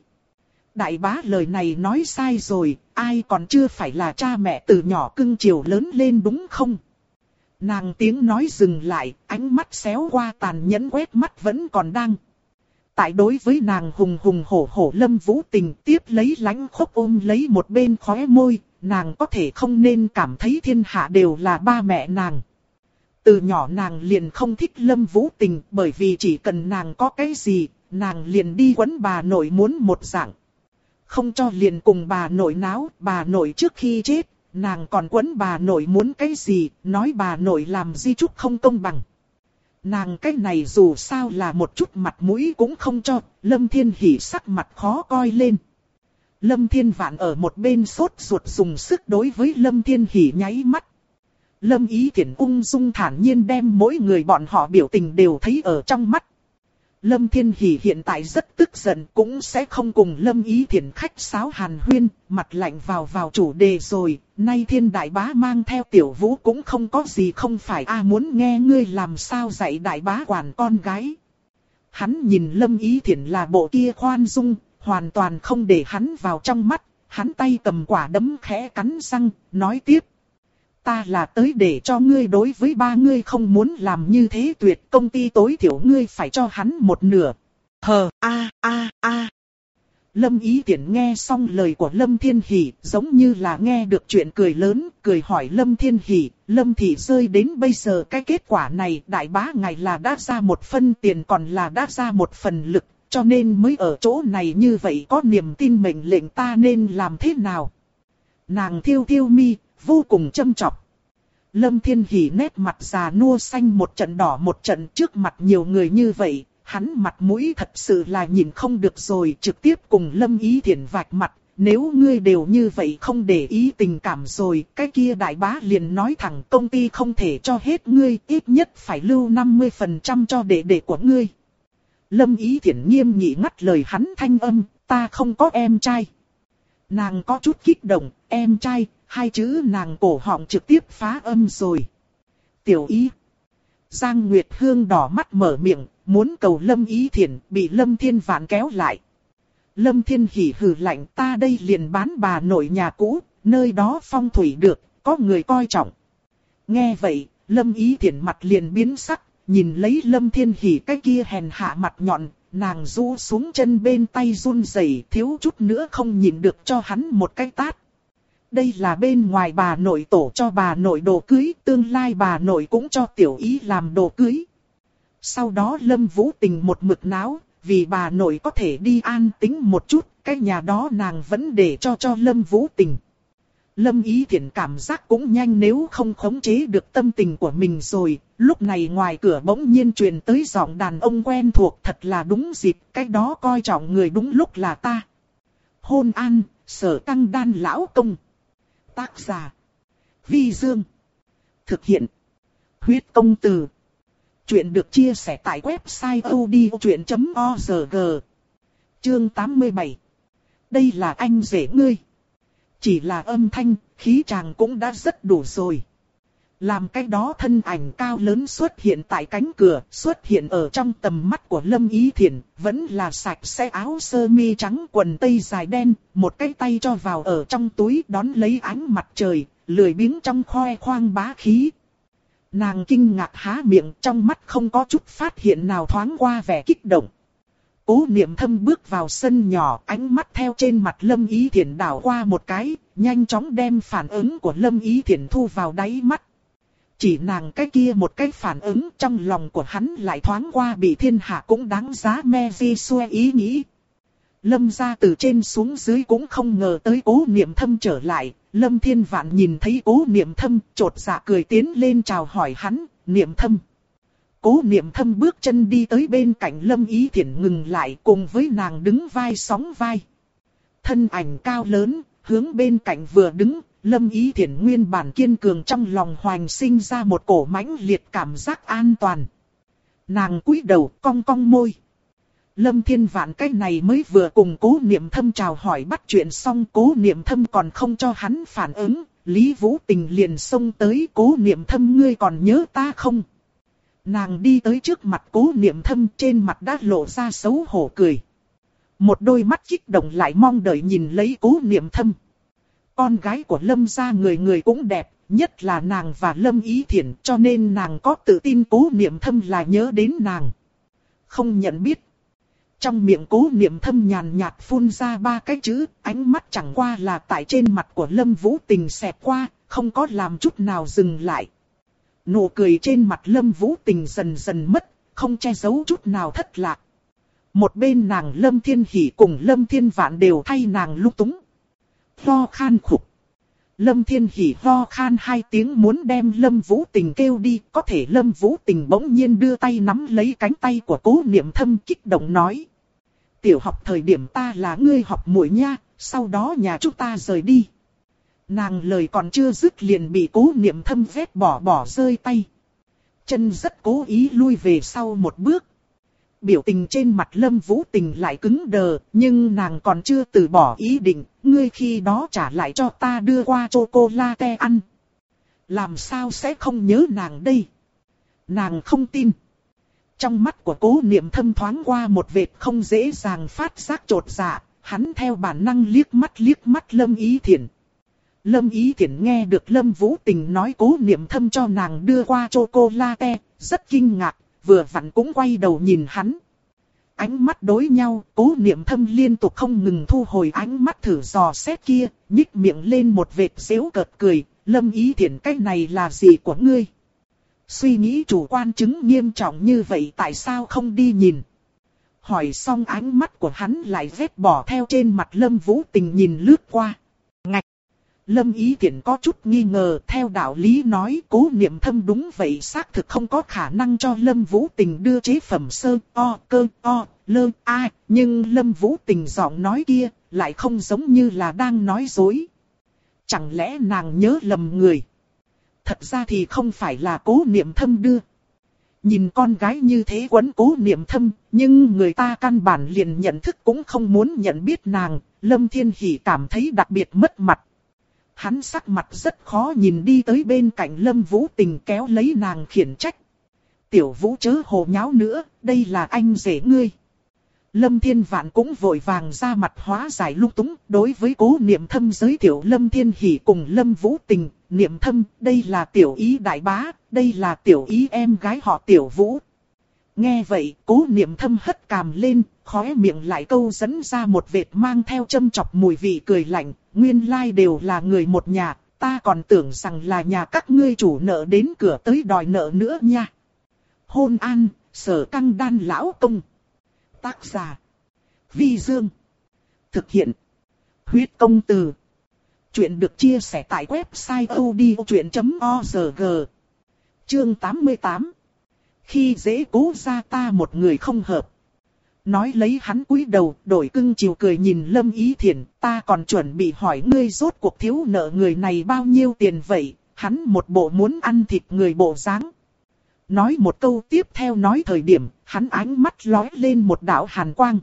Đại bá lời này nói sai rồi, ai còn chưa phải là cha mẹ từ nhỏ cưng chiều lớn lên đúng không? Nàng tiếng nói dừng lại, ánh mắt xéo qua tàn nhẫn quét mắt vẫn còn đang. Tại đối với nàng hùng hùng hổ hổ lâm vũ tình tiếp lấy lánh khốc ôm lấy một bên khóe môi, nàng có thể không nên cảm thấy thiên hạ đều là ba mẹ nàng. Từ nhỏ nàng liền không thích lâm vũ tình bởi vì chỉ cần nàng có cái gì, nàng liền đi quấn bà nội muốn một dạng. Không cho liền cùng bà nội náo, bà nội trước khi chết, nàng còn quấn bà nội muốn cái gì, nói bà nội làm di chúc không công bằng. Nàng cái này dù sao là một chút mặt mũi cũng không cho, Lâm Thiên Hỷ sắc mặt khó coi lên. Lâm Thiên Vạn ở một bên sốt ruột dùng sức đối với Lâm Thiên Hỷ nháy mắt. Lâm Ý Thiển ung dung thản nhiên đem mỗi người bọn họ biểu tình đều thấy ở trong mắt. Lâm Thiên Hỷ hiện tại rất tức giận cũng sẽ không cùng Lâm Ý Thiển khách sáo hàn huyên, mặt lạnh vào vào chủ đề rồi, nay thiên đại bá mang theo tiểu vũ cũng không có gì không phải a muốn nghe ngươi làm sao dạy đại bá quản con gái. Hắn nhìn Lâm Ý Thiển là bộ kia khoan dung, hoàn toàn không để hắn vào trong mắt, hắn tay cầm quả đấm khẽ cắn răng, nói tiếp. Ta là tới để cho ngươi đối với ba ngươi không muốn làm như thế tuyệt công ty tối thiểu ngươi phải cho hắn một nửa. Hờ, a, a, a. Lâm Ý Tiễn nghe xong lời của Lâm Thiên Hỷ, giống như là nghe được chuyện cười lớn, cười hỏi Lâm Thiên Hỷ, Lâm Thị rơi đến bây giờ cái kết quả này, đại bá ngài là đã ra một phân tiền còn là đã ra một phần lực, cho nên mới ở chỗ này như vậy có niềm tin mệnh lệnh ta nên làm thế nào. Nàng thiêu thiêu mi, vô cùng châm chọc. Lâm Thiên Hỷ nét mặt già nua xanh một trận đỏ một trận trước mặt nhiều người như vậy, hắn mặt mũi thật sự là nhìn không được rồi trực tiếp cùng Lâm Ý Thiển vạch mặt. Nếu ngươi đều như vậy không để ý tình cảm rồi, cái kia đại bá liền nói thẳng công ty không thể cho hết ngươi, ít nhất phải lưu 50% cho đệ đệ của ngươi. Lâm Ý Thiển nghiêm nghị ngắt lời hắn thanh âm, ta không có em trai. Nàng có chút kích động, em trai, hai chữ nàng cổ họng trực tiếp phá âm rồi. Tiểu ý. Giang Nguyệt Hương đỏ mắt mở miệng, muốn cầu Lâm Ý Thiển, bị Lâm Thiên Vạn kéo lại. Lâm Thiên hỉ hừ lạnh ta đây liền bán bà nội nhà cũ, nơi đó phong thủy được, có người coi trọng. Nghe vậy, Lâm Ý Thiển mặt liền biến sắc, nhìn lấy Lâm Thiên hỉ cái kia hèn hạ mặt nhọn, nàng rũ xuống chân bên tay run rẩy thiếu chút nữa không nhìn được cho hắn một cái tát. Đây là bên ngoài bà nội tổ cho bà nội đồ cưới, tương lai bà nội cũng cho tiểu ý làm đồ cưới. Sau đó Lâm Vũ Tình một mực náo, vì bà nội có thể đi an tính một chút, cái nhà đó nàng vẫn để cho cho Lâm Vũ Tình. Lâm Ý Thiển cảm giác cũng nhanh nếu không khống chế được tâm tình của mình rồi, lúc này ngoài cửa bỗng nhiên truyền tới giọng đàn ông quen thuộc thật là đúng dịp, cái đó coi trọng người đúng lúc là ta. Hôn an, sở tăng đan lão công. Tác giả. Vi Dương. Thực hiện. Huyết công từ. Chuyện được chia sẻ tại website odchuyện.org. Chương 87. Đây là anh rể ngươi. Chỉ là âm thanh, khí chàng cũng đã rất đủ rồi. Làm cái đó thân ảnh cao lớn xuất hiện tại cánh cửa, xuất hiện ở trong tầm mắt của Lâm Ý Thiển, vẫn là sạch sẽ áo sơ mi trắng quần tây dài đen, một cái tay cho vào ở trong túi đón lấy ánh mặt trời, lười biếng trong khoe khoang bá khí. Nàng kinh ngạc há miệng trong mắt không có chút phát hiện nào thoáng qua vẻ kích động. Cố niệm thâm bước vào sân nhỏ, ánh mắt theo trên mặt Lâm Ý Thiển đảo qua một cái, nhanh chóng đem phản ứng của Lâm Ý Thiển thu vào đáy mắt. Chỉ nàng cái kia một cái phản ứng trong lòng của hắn lại thoáng qua bị thiên hạ cũng đáng giá me vi xue ý nghĩ. Lâm ra từ trên xuống dưới cũng không ngờ tới cố niệm thâm trở lại, Lâm thiên vạn nhìn thấy cố niệm thâm, trột dạ cười tiến lên chào hỏi hắn, niệm thâm. Cố niệm thâm bước chân đi tới bên cạnh Lâm Ý Thiển ngừng lại cùng với nàng đứng vai sóng vai. Thân ảnh cao lớn, hướng bên cạnh vừa đứng, Lâm Ý Thiển nguyên bản kiên cường trong lòng hoành sinh ra một cổ mãnh liệt cảm giác an toàn. Nàng cúi đầu cong cong môi. Lâm Thiên Vạn cái này mới vừa cùng cố niệm thâm chào hỏi bắt chuyện xong cố niệm thâm còn không cho hắn phản ứng. Lý Vũ Tình liền xông tới cố niệm thâm ngươi còn nhớ ta không? Nàng đi tới trước mặt cố niệm thâm trên mặt đã lộ ra xấu hổ cười. Một đôi mắt kích động lại mong đợi nhìn lấy cố niệm thâm. Con gái của Lâm gia người người cũng đẹp, nhất là nàng và Lâm Ý Thiển cho nên nàng có tự tin cố niệm thâm là nhớ đến nàng. Không nhận biết. Trong miệng cố niệm thâm nhàn nhạt phun ra ba cái chữ, ánh mắt chẳng qua là tại trên mặt của Lâm Vũ Tình xẹt qua, không có làm chút nào dừng lại. Nụ cười trên mặt Lâm Vũ Tình dần dần mất, không che giấu chút nào thất lạc. Một bên nàng Lâm Thiên Hỷ cùng Lâm Thiên Vạn đều thay nàng lúc túng. lo khan khục. Lâm Thiên Hỷ ho khan hai tiếng muốn đem Lâm Vũ Tình kêu đi, có thể Lâm Vũ Tình bỗng nhiên đưa tay nắm lấy cánh tay của cố niệm thâm kích động nói. Tiểu học thời điểm ta là ngươi học muội nha, sau đó nhà chúng ta rời đi. Nàng lời còn chưa dứt liền bị cố niệm thâm vết bỏ bỏ rơi tay. Chân rất cố ý lui về sau một bước. Biểu tình trên mặt lâm vũ tình lại cứng đờ, nhưng nàng còn chưa từ bỏ ý định, ngươi khi đó trả lại cho ta đưa qua chocolate ăn. Làm sao sẽ không nhớ nàng đây? Nàng không tin. Trong mắt của cố niệm thâm thoáng qua một vệt không dễ dàng phát giác trột dạ, hắn theo bản năng liếc mắt liếc mắt lâm ý thiện. Lâm Ý Thiển nghe được Lâm Vũ Tình nói cố niệm thâm cho nàng đưa qua chocolate, rất kinh ngạc, vừa vặn cũng quay đầu nhìn hắn. Ánh mắt đối nhau, cố niệm thâm liên tục không ngừng thu hồi ánh mắt thử dò xét kia, nhích miệng lên một vệt xéo cợt cười, Lâm Ý Thiển cái này là gì của ngươi? Suy nghĩ chủ quan chứng nghiêm trọng như vậy tại sao không đi nhìn? Hỏi xong ánh mắt của hắn lại vết bỏ theo trên mặt Lâm Vũ Tình nhìn lướt qua. ngạch. Lâm Ý Tiễn có chút nghi ngờ, theo đạo lý nói cố niệm thâm đúng vậy xác thực không có khả năng cho Lâm Vũ Tình đưa chế phẩm sơ, o, cơ, o, lơ, a, nhưng Lâm Vũ Tình giọng nói kia, lại không giống như là đang nói dối. Chẳng lẽ nàng nhớ lầm người? Thật ra thì không phải là cố niệm thâm đưa. Nhìn con gái như thế quấn cố niệm thâm, nhưng người ta căn bản liền nhận thức cũng không muốn nhận biết nàng, Lâm Thiên Hỷ cảm thấy đặc biệt mất mặt. Hắn sắc mặt rất khó nhìn đi tới bên cạnh Lâm Vũ Tình kéo lấy nàng khiển trách. Tiểu Vũ chớ hồ nháo nữa, đây là anh rể ngươi. Lâm Thiên Vạn cũng vội vàng ra mặt hóa giải lung túng, đối với cố niệm thâm giới thiệu Lâm Thiên Hỷ cùng Lâm Vũ Tình, niệm thâm, đây là tiểu ý đại bá, đây là tiểu ý em gái họ tiểu Vũ. Nghe vậy, cố niệm thâm hất cằm lên, khóe miệng lại câu dẫn ra một vệt mang theo châm chọc mùi vị cười lạnh, nguyên lai đều là người một nhà, ta còn tưởng rằng là nhà các ngươi chủ nợ đến cửa tới đòi nợ nữa nha. Hôn an, sở căng đan lão công. Tác giả. Vi Dương. Thực hiện. Huyết công từ. Chuyện được chia sẻ tại website odchuyện.org. Chương 88. Khi dễ cố ra ta một người không hợp. Nói lấy hắn cúi đầu, đổi cưng chiều cười nhìn Lâm Ý Thiển, ta còn chuẩn bị hỏi ngươi rốt cuộc thiếu nợ người này bao nhiêu tiền vậy, hắn một bộ muốn ăn thịt người bộ dáng. Nói một câu tiếp theo nói thời điểm, hắn ánh mắt lóe lên một đạo hàn quang.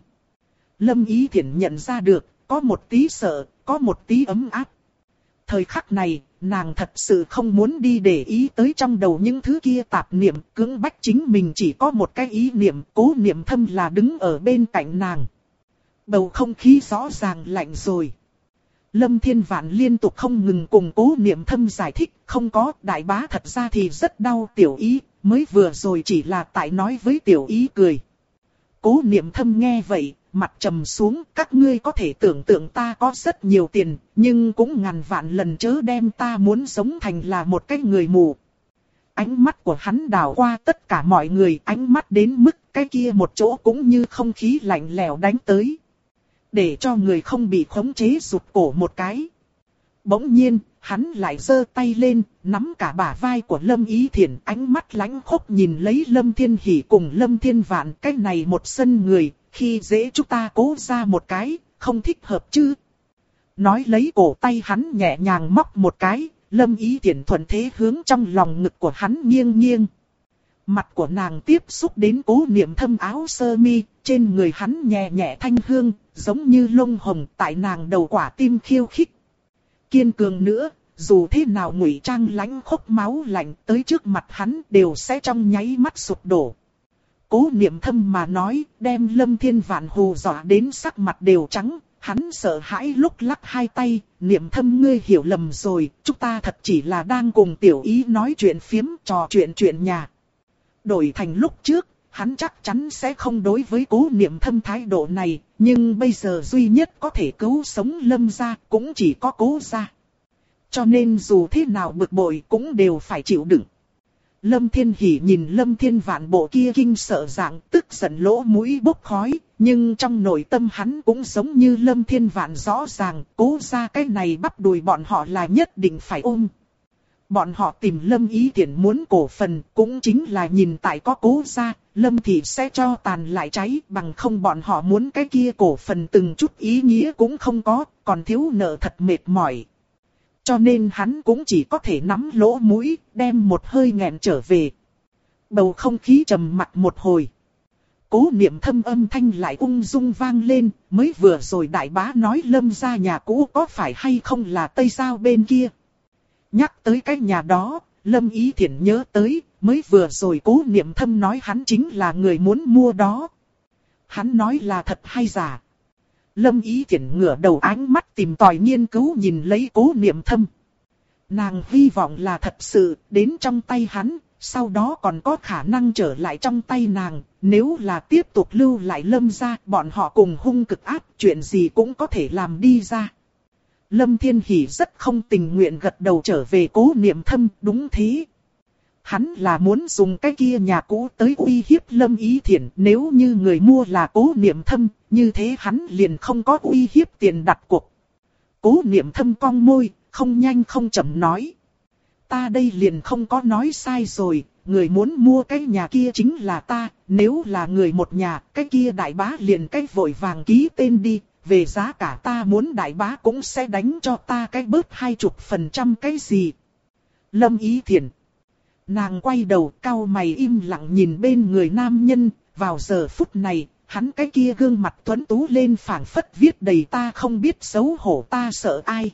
Lâm Ý Thiển nhận ra được, có một tí sợ, có một tí ấm áp. Thời khắc này, nàng thật sự không muốn đi để ý tới trong đầu những thứ kia tạp niệm, cưỡng bách chính mình chỉ có một cái ý niệm, cố niệm thâm là đứng ở bên cạnh nàng. Bầu không khí rõ ràng lạnh rồi. Lâm Thiên Vạn liên tục không ngừng cùng cố niệm thâm giải thích, không có, đại bá thật ra thì rất đau tiểu ý, mới vừa rồi chỉ là tại nói với tiểu ý cười. Cố niệm thâm nghe vậy, mặt trầm xuống, các ngươi có thể tưởng tượng ta có rất nhiều tiền, nhưng cũng ngàn vạn lần chớ đem ta muốn sống thành là một cái người mù. Ánh mắt của hắn đảo qua tất cả mọi người, ánh mắt đến mức cái kia một chỗ cũng như không khí lạnh lẽo đánh tới. Để cho người không bị khống chế rụt cổ một cái. Bỗng nhiên, hắn lại giơ tay lên, nắm cả bả vai của Lâm Ý Thiển, ánh mắt lánh khốc nhìn lấy Lâm Thiên Hỷ cùng Lâm Thiên Vạn, cái này một sân người, khi dễ chúng ta cố ra một cái, không thích hợp chứ. Nói lấy cổ tay hắn nhẹ nhàng móc một cái, Lâm Ý tiện thuận thế hướng trong lòng ngực của hắn nghiêng nghiêng. Mặt của nàng tiếp xúc đến cố niệm thâm áo sơ mi, trên người hắn nhẹ nhẹ thanh hương, giống như lông hồng tại nàng đầu quả tim khiêu khích. Kiên cường nữa, dù thế nào ngụy trang lánh khốc máu lạnh tới trước mặt hắn đều sẽ trong nháy mắt sụp đổ. Cố niệm thâm mà nói, đem lâm thiên vạn hù dọa đến sắc mặt đều trắng, hắn sợ hãi lúc lắc hai tay, niệm thâm ngươi hiểu lầm rồi, chúng ta thật chỉ là đang cùng tiểu ý nói chuyện phiếm trò chuyện chuyện nhà. Đổi thành lúc trước, hắn chắc chắn sẽ không đối với cố niệm thâm thái độ này, nhưng bây giờ duy nhất có thể cứu sống lâm gia cũng chỉ có cố gia. Cho nên dù thế nào bực bội cũng đều phải chịu đựng. Lâm Thiên Hỷ nhìn Lâm Thiên Vạn bộ kia kinh sợ dạng tức giận lỗ mũi bốc khói, nhưng trong nội tâm hắn cũng giống như Lâm Thiên Vạn rõ ràng, cố ra cái này bắt đùi bọn họ là nhất định phải ôm. Bọn họ tìm Lâm Ý Thiển muốn cổ phần cũng chính là nhìn tại có cố ra, Lâm Thị sẽ cho tàn lại cháy bằng không bọn họ muốn cái kia cổ phần từng chút ý nghĩa cũng không có, còn thiếu nợ thật mệt mỏi. Cho nên hắn cũng chỉ có thể nắm lỗ mũi, đem một hơi nghẹn trở về. Bầu không khí trầm mặt một hồi. Cố niệm thâm âm thanh lại ung dung vang lên, mới vừa rồi đại bá nói lâm ra nhà cũ có phải hay không là Tây sao bên kia. Nhắc tới cái nhà đó, lâm ý thiện nhớ tới, mới vừa rồi cố niệm thâm nói hắn chính là người muốn mua đó. Hắn nói là thật hay giả. Lâm ý thiện ngửa đầu ánh mắt tìm tòi nghiên cứu nhìn lấy cố niệm thâm. Nàng hy vọng là thật sự, đến trong tay hắn, sau đó còn có khả năng trở lại trong tay nàng, nếu là tiếp tục lưu lại lâm ra, bọn họ cùng hung cực áp, chuyện gì cũng có thể làm đi ra. Lâm Thiên Hỷ rất không tình nguyện gật đầu trở về cố niệm thâm, đúng thế. Hắn là muốn dùng cái kia nhà cũ tới uy hiếp Lâm Ý Thiển, nếu như người mua là cố niệm thâm, như thế hắn liền không có uy hiếp tiền đặt cuộc. Cố niệm thâm cong môi, không nhanh không chậm nói. Ta đây liền không có nói sai rồi, người muốn mua cái nhà kia chính là ta, nếu là người một nhà, cái kia đại bá liền cái vội vàng ký tên đi, về giá cả ta muốn đại bá cũng sẽ đánh cho ta cái bớt hai chục phần trăm cái gì. Lâm Ý Thiển Nàng quay đầu cao mày im lặng nhìn bên người nam nhân, vào giờ phút này, hắn cái kia gương mặt tuấn tú lên phảng phất viết đầy ta không biết xấu hổ ta sợ ai.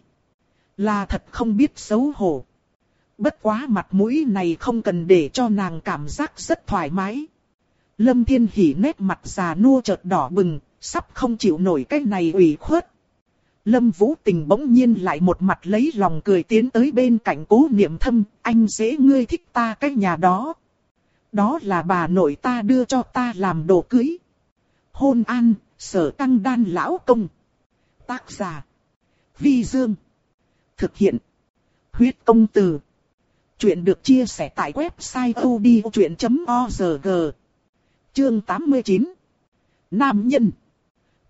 Là thật không biết xấu hổ. Bất quá mặt mũi này không cần để cho nàng cảm giác rất thoải mái. Lâm Thiên Hỷ nét mặt già nua chợt đỏ bừng, sắp không chịu nổi cái này ủy khuất. Lâm Vũ Tình bỗng nhiên lại một mặt lấy lòng cười tiến tới bên cạnh cố niệm thâm, anh dễ ngươi thích ta cái nhà đó. Đó là bà nội ta đưa cho ta làm đồ cưới. Hôn an, sở tăng đan lão công. Tác giả. Vi Dương. Thực hiện. Huyết công từ. Chuyện được chia sẻ tại website odchuyện.org. Chương 89. Nam nhân.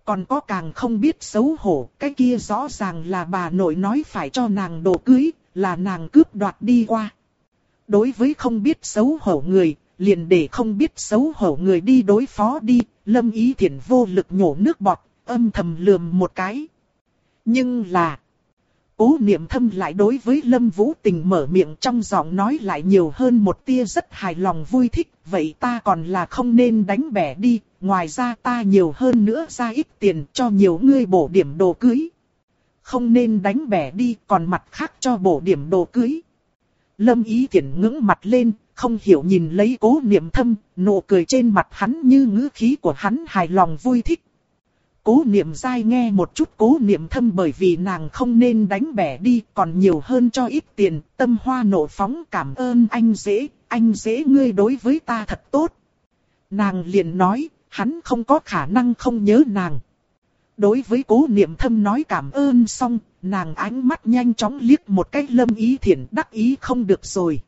Còn có càng không biết xấu hổ, cái kia rõ ràng là bà nội nói phải cho nàng đồ cưới, là nàng cướp đoạt đi qua. Đối với không biết xấu hổ người, liền để không biết xấu hổ người đi đối phó đi, lâm ý thiện vô lực nhổ nước bọt, âm thầm lườm một cái. Nhưng là, cố niệm thâm lại đối với lâm vũ tình mở miệng trong giọng nói lại nhiều hơn một tia rất hài lòng vui thích, vậy ta còn là không nên đánh bẻ đi, ngoài ra ta nhiều hơn nữa ra ít tiền cho nhiều ngươi bổ điểm đồ cưới. Không nên đánh bẻ đi còn mặt khác cho bổ điểm đồ cưới. Lâm ý thiện ngưỡng mặt lên, không hiểu nhìn lấy cố niệm thâm, nụ cười trên mặt hắn như ngữ khí của hắn hài lòng vui thích. Cố niệm dai nghe một chút cố niệm thâm bởi vì nàng không nên đánh bẻ đi còn nhiều hơn cho ít tiền, tâm hoa nổ phóng cảm ơn anh dễ, anh dễ ngươi đối với ta thật tốt. Nàng liền nói, hắn không có khả năng không nhớ nàng. Đối với cố niệm thâm nói cảm ơn xong, nàng ánh mắt nhanh chóng liếc một cái lâm ý thiện đắc ý không được rồi.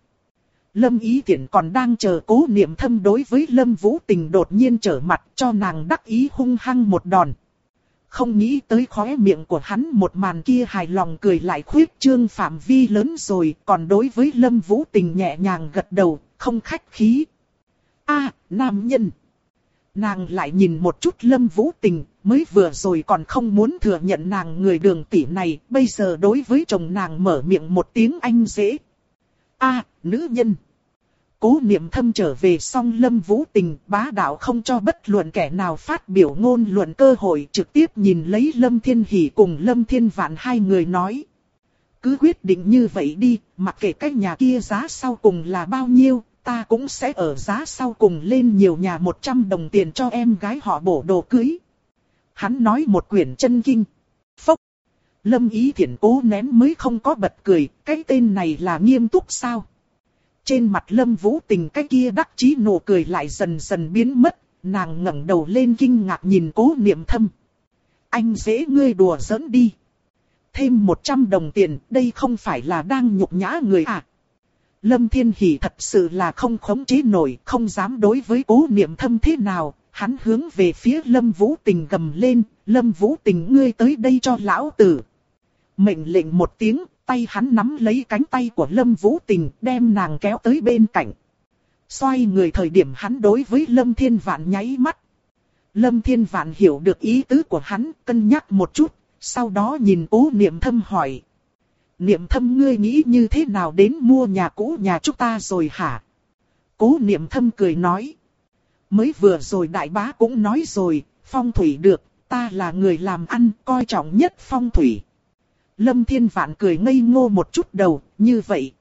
Lâm ý thiện còn đang chờ cố niệm thâm đối với lâm vũ tình đột nhiên trở mặt cho nàng đắc ý hung hăng một đòn. Không nghĩ tới khóe miệng của hắn một màn kia hài lòng cười lại khuyết trương phạm vi lớn rồi, còn đối với lâm vũ tình nhẹ nhàng gật đầu, không khách khí. a nam nhân. Nàng lại nhìn một chút lâm vũ tình, mới vừa rồi còn không muốn thừa nhận nàng người đường tỷ này, bây giờ đối với chồng nàng mở miệng một tiếng anh dễ. a nữ nhân. Cố niệm thâm trở về song lâm vũ tình, bá đạo không cho bất luận kẻ nào phát biểu ngôn luận cơ hội trực tiếp nhìn lấy lâm thiên hỷ cùng lâm thiên vạn hai người nói. Cứ quyết định như vậy đi, mặc kệ cái nhà kia giá sau cùng là bao nhiêu, ta cũng sẽ ở giá sau cùng lên nhiều nhà 100 đồng tiền cho em gái họ bổ đồ cưới. Hắn nói một quyển chân kinh. Phốc. Lâm ý thiện cố nén mới không có bật cười, cái tên này là nghiêm túc sao? Trên mặt Lâm Vũ Tình cái kia đắc chí nụ cười lại dần dần biến mất, nàng ngẩng đầu lên kinh ngạc nhìn cố niệm thâm. Anh dễ ngươi đùa giỡn đi. Thêm 100 đồng tiền, đây không phải là đang nhục nhã người à? Lâm Thiên Hỷ thật sự là không khống chế nổi, không dám đối với cố niệm thâm thế nào, hắn hướng về phía Lâm Vũ Tình gầm lên, Lâm Vũ Tình ngươi tới đây cho lão tử. Mệnh lệnh một tiếng, tay hắn nắm lấy cánh tay của Lâm Vũ Tình, đem nàng kéo tới bên cạnh. Xoay người thời điểm hắn đối với Lâm Thiên Vạn nháy mắt. Lâm Thiên Vạn hiểu được ý tứ của hắn, cân nhắc một chút, sau đó nhìn cố niệm thâm hỏi. Niệm thâm ngươi nghĩ như thế nào đến mua nhà cũ nhà chúng ta rồi hả? Cố niệm thâm cười nói. Mới vừa rồi đại bá cũng nói rồi, phong thủy được, ta là người làm ăn, coi trọng nhất phong thủy. Lâm Thiên Vạn cười ngây ngô một chút đầu, như vậy.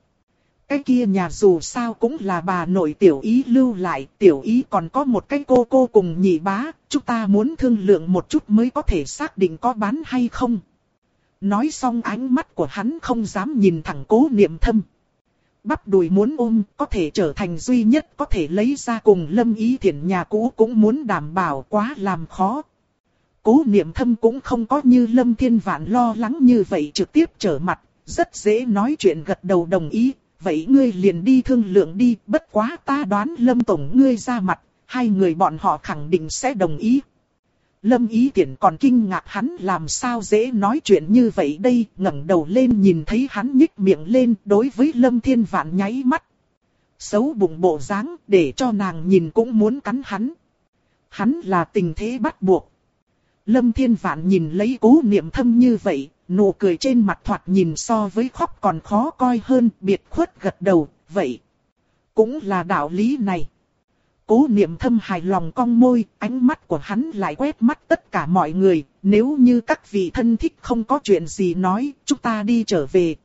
Cái kia nhà dù sao cũng là bà nội tiểu ý lưu lại, tiểu ý còn có một cái cô cô cùng nhị bá, chúng ta muốn thương lượng một chút mới có thể xác định có bán hay không. Nói xong ánh mắt của hắn không dám nhìn thẳng cố niệm thâm. Bắp đùi muốn ôm, có thể trở thành duy nhất có thể lấy ra cùng lâm ý thiện nhà cũ cũng muốn đảm bảo quá làm khó. Cố niệm thâm cũng không có như lâm thiên vạn lo lắng như vậy trực tiếp trở mặt, rất dễ nói chuyện gật đầu đồng ý. Vậy ngươi liền đi thương lượng đi, bất quá ta đoán lâm tổng ngươi ra mặt, hai người bọn họ khẳng định sẽ đồng ý. Lâm Ý Tiễn còn kinh ngạc hắn làm sao dễ nói chuyện như vậy đây, ngẩng đầu lên nhìn thấy hắn nhích miệng lên đối với Lâm Thiên Vạn nháy mắt. Xấu bụng bộ dáng để cho nàng nhìn cũng muốn cắn hắn. Hắn là tình thế bắt buộc. Lâm Thiên Vạn nhìn lấy cố niệm thâm như vậy, nụ cười trên mặt thoạt nhìn so với khóc còn khó coi hơn, biệt khuất gật đầu, vậy. Cũng là đạo lý này. Cố niệm thâm hài lòng cong môi, ánh mắt của hắn lại quét mắt tất cả mọi người, nếu như các vị thân thích không có chuyện gì nói, chúng ta đi trở về,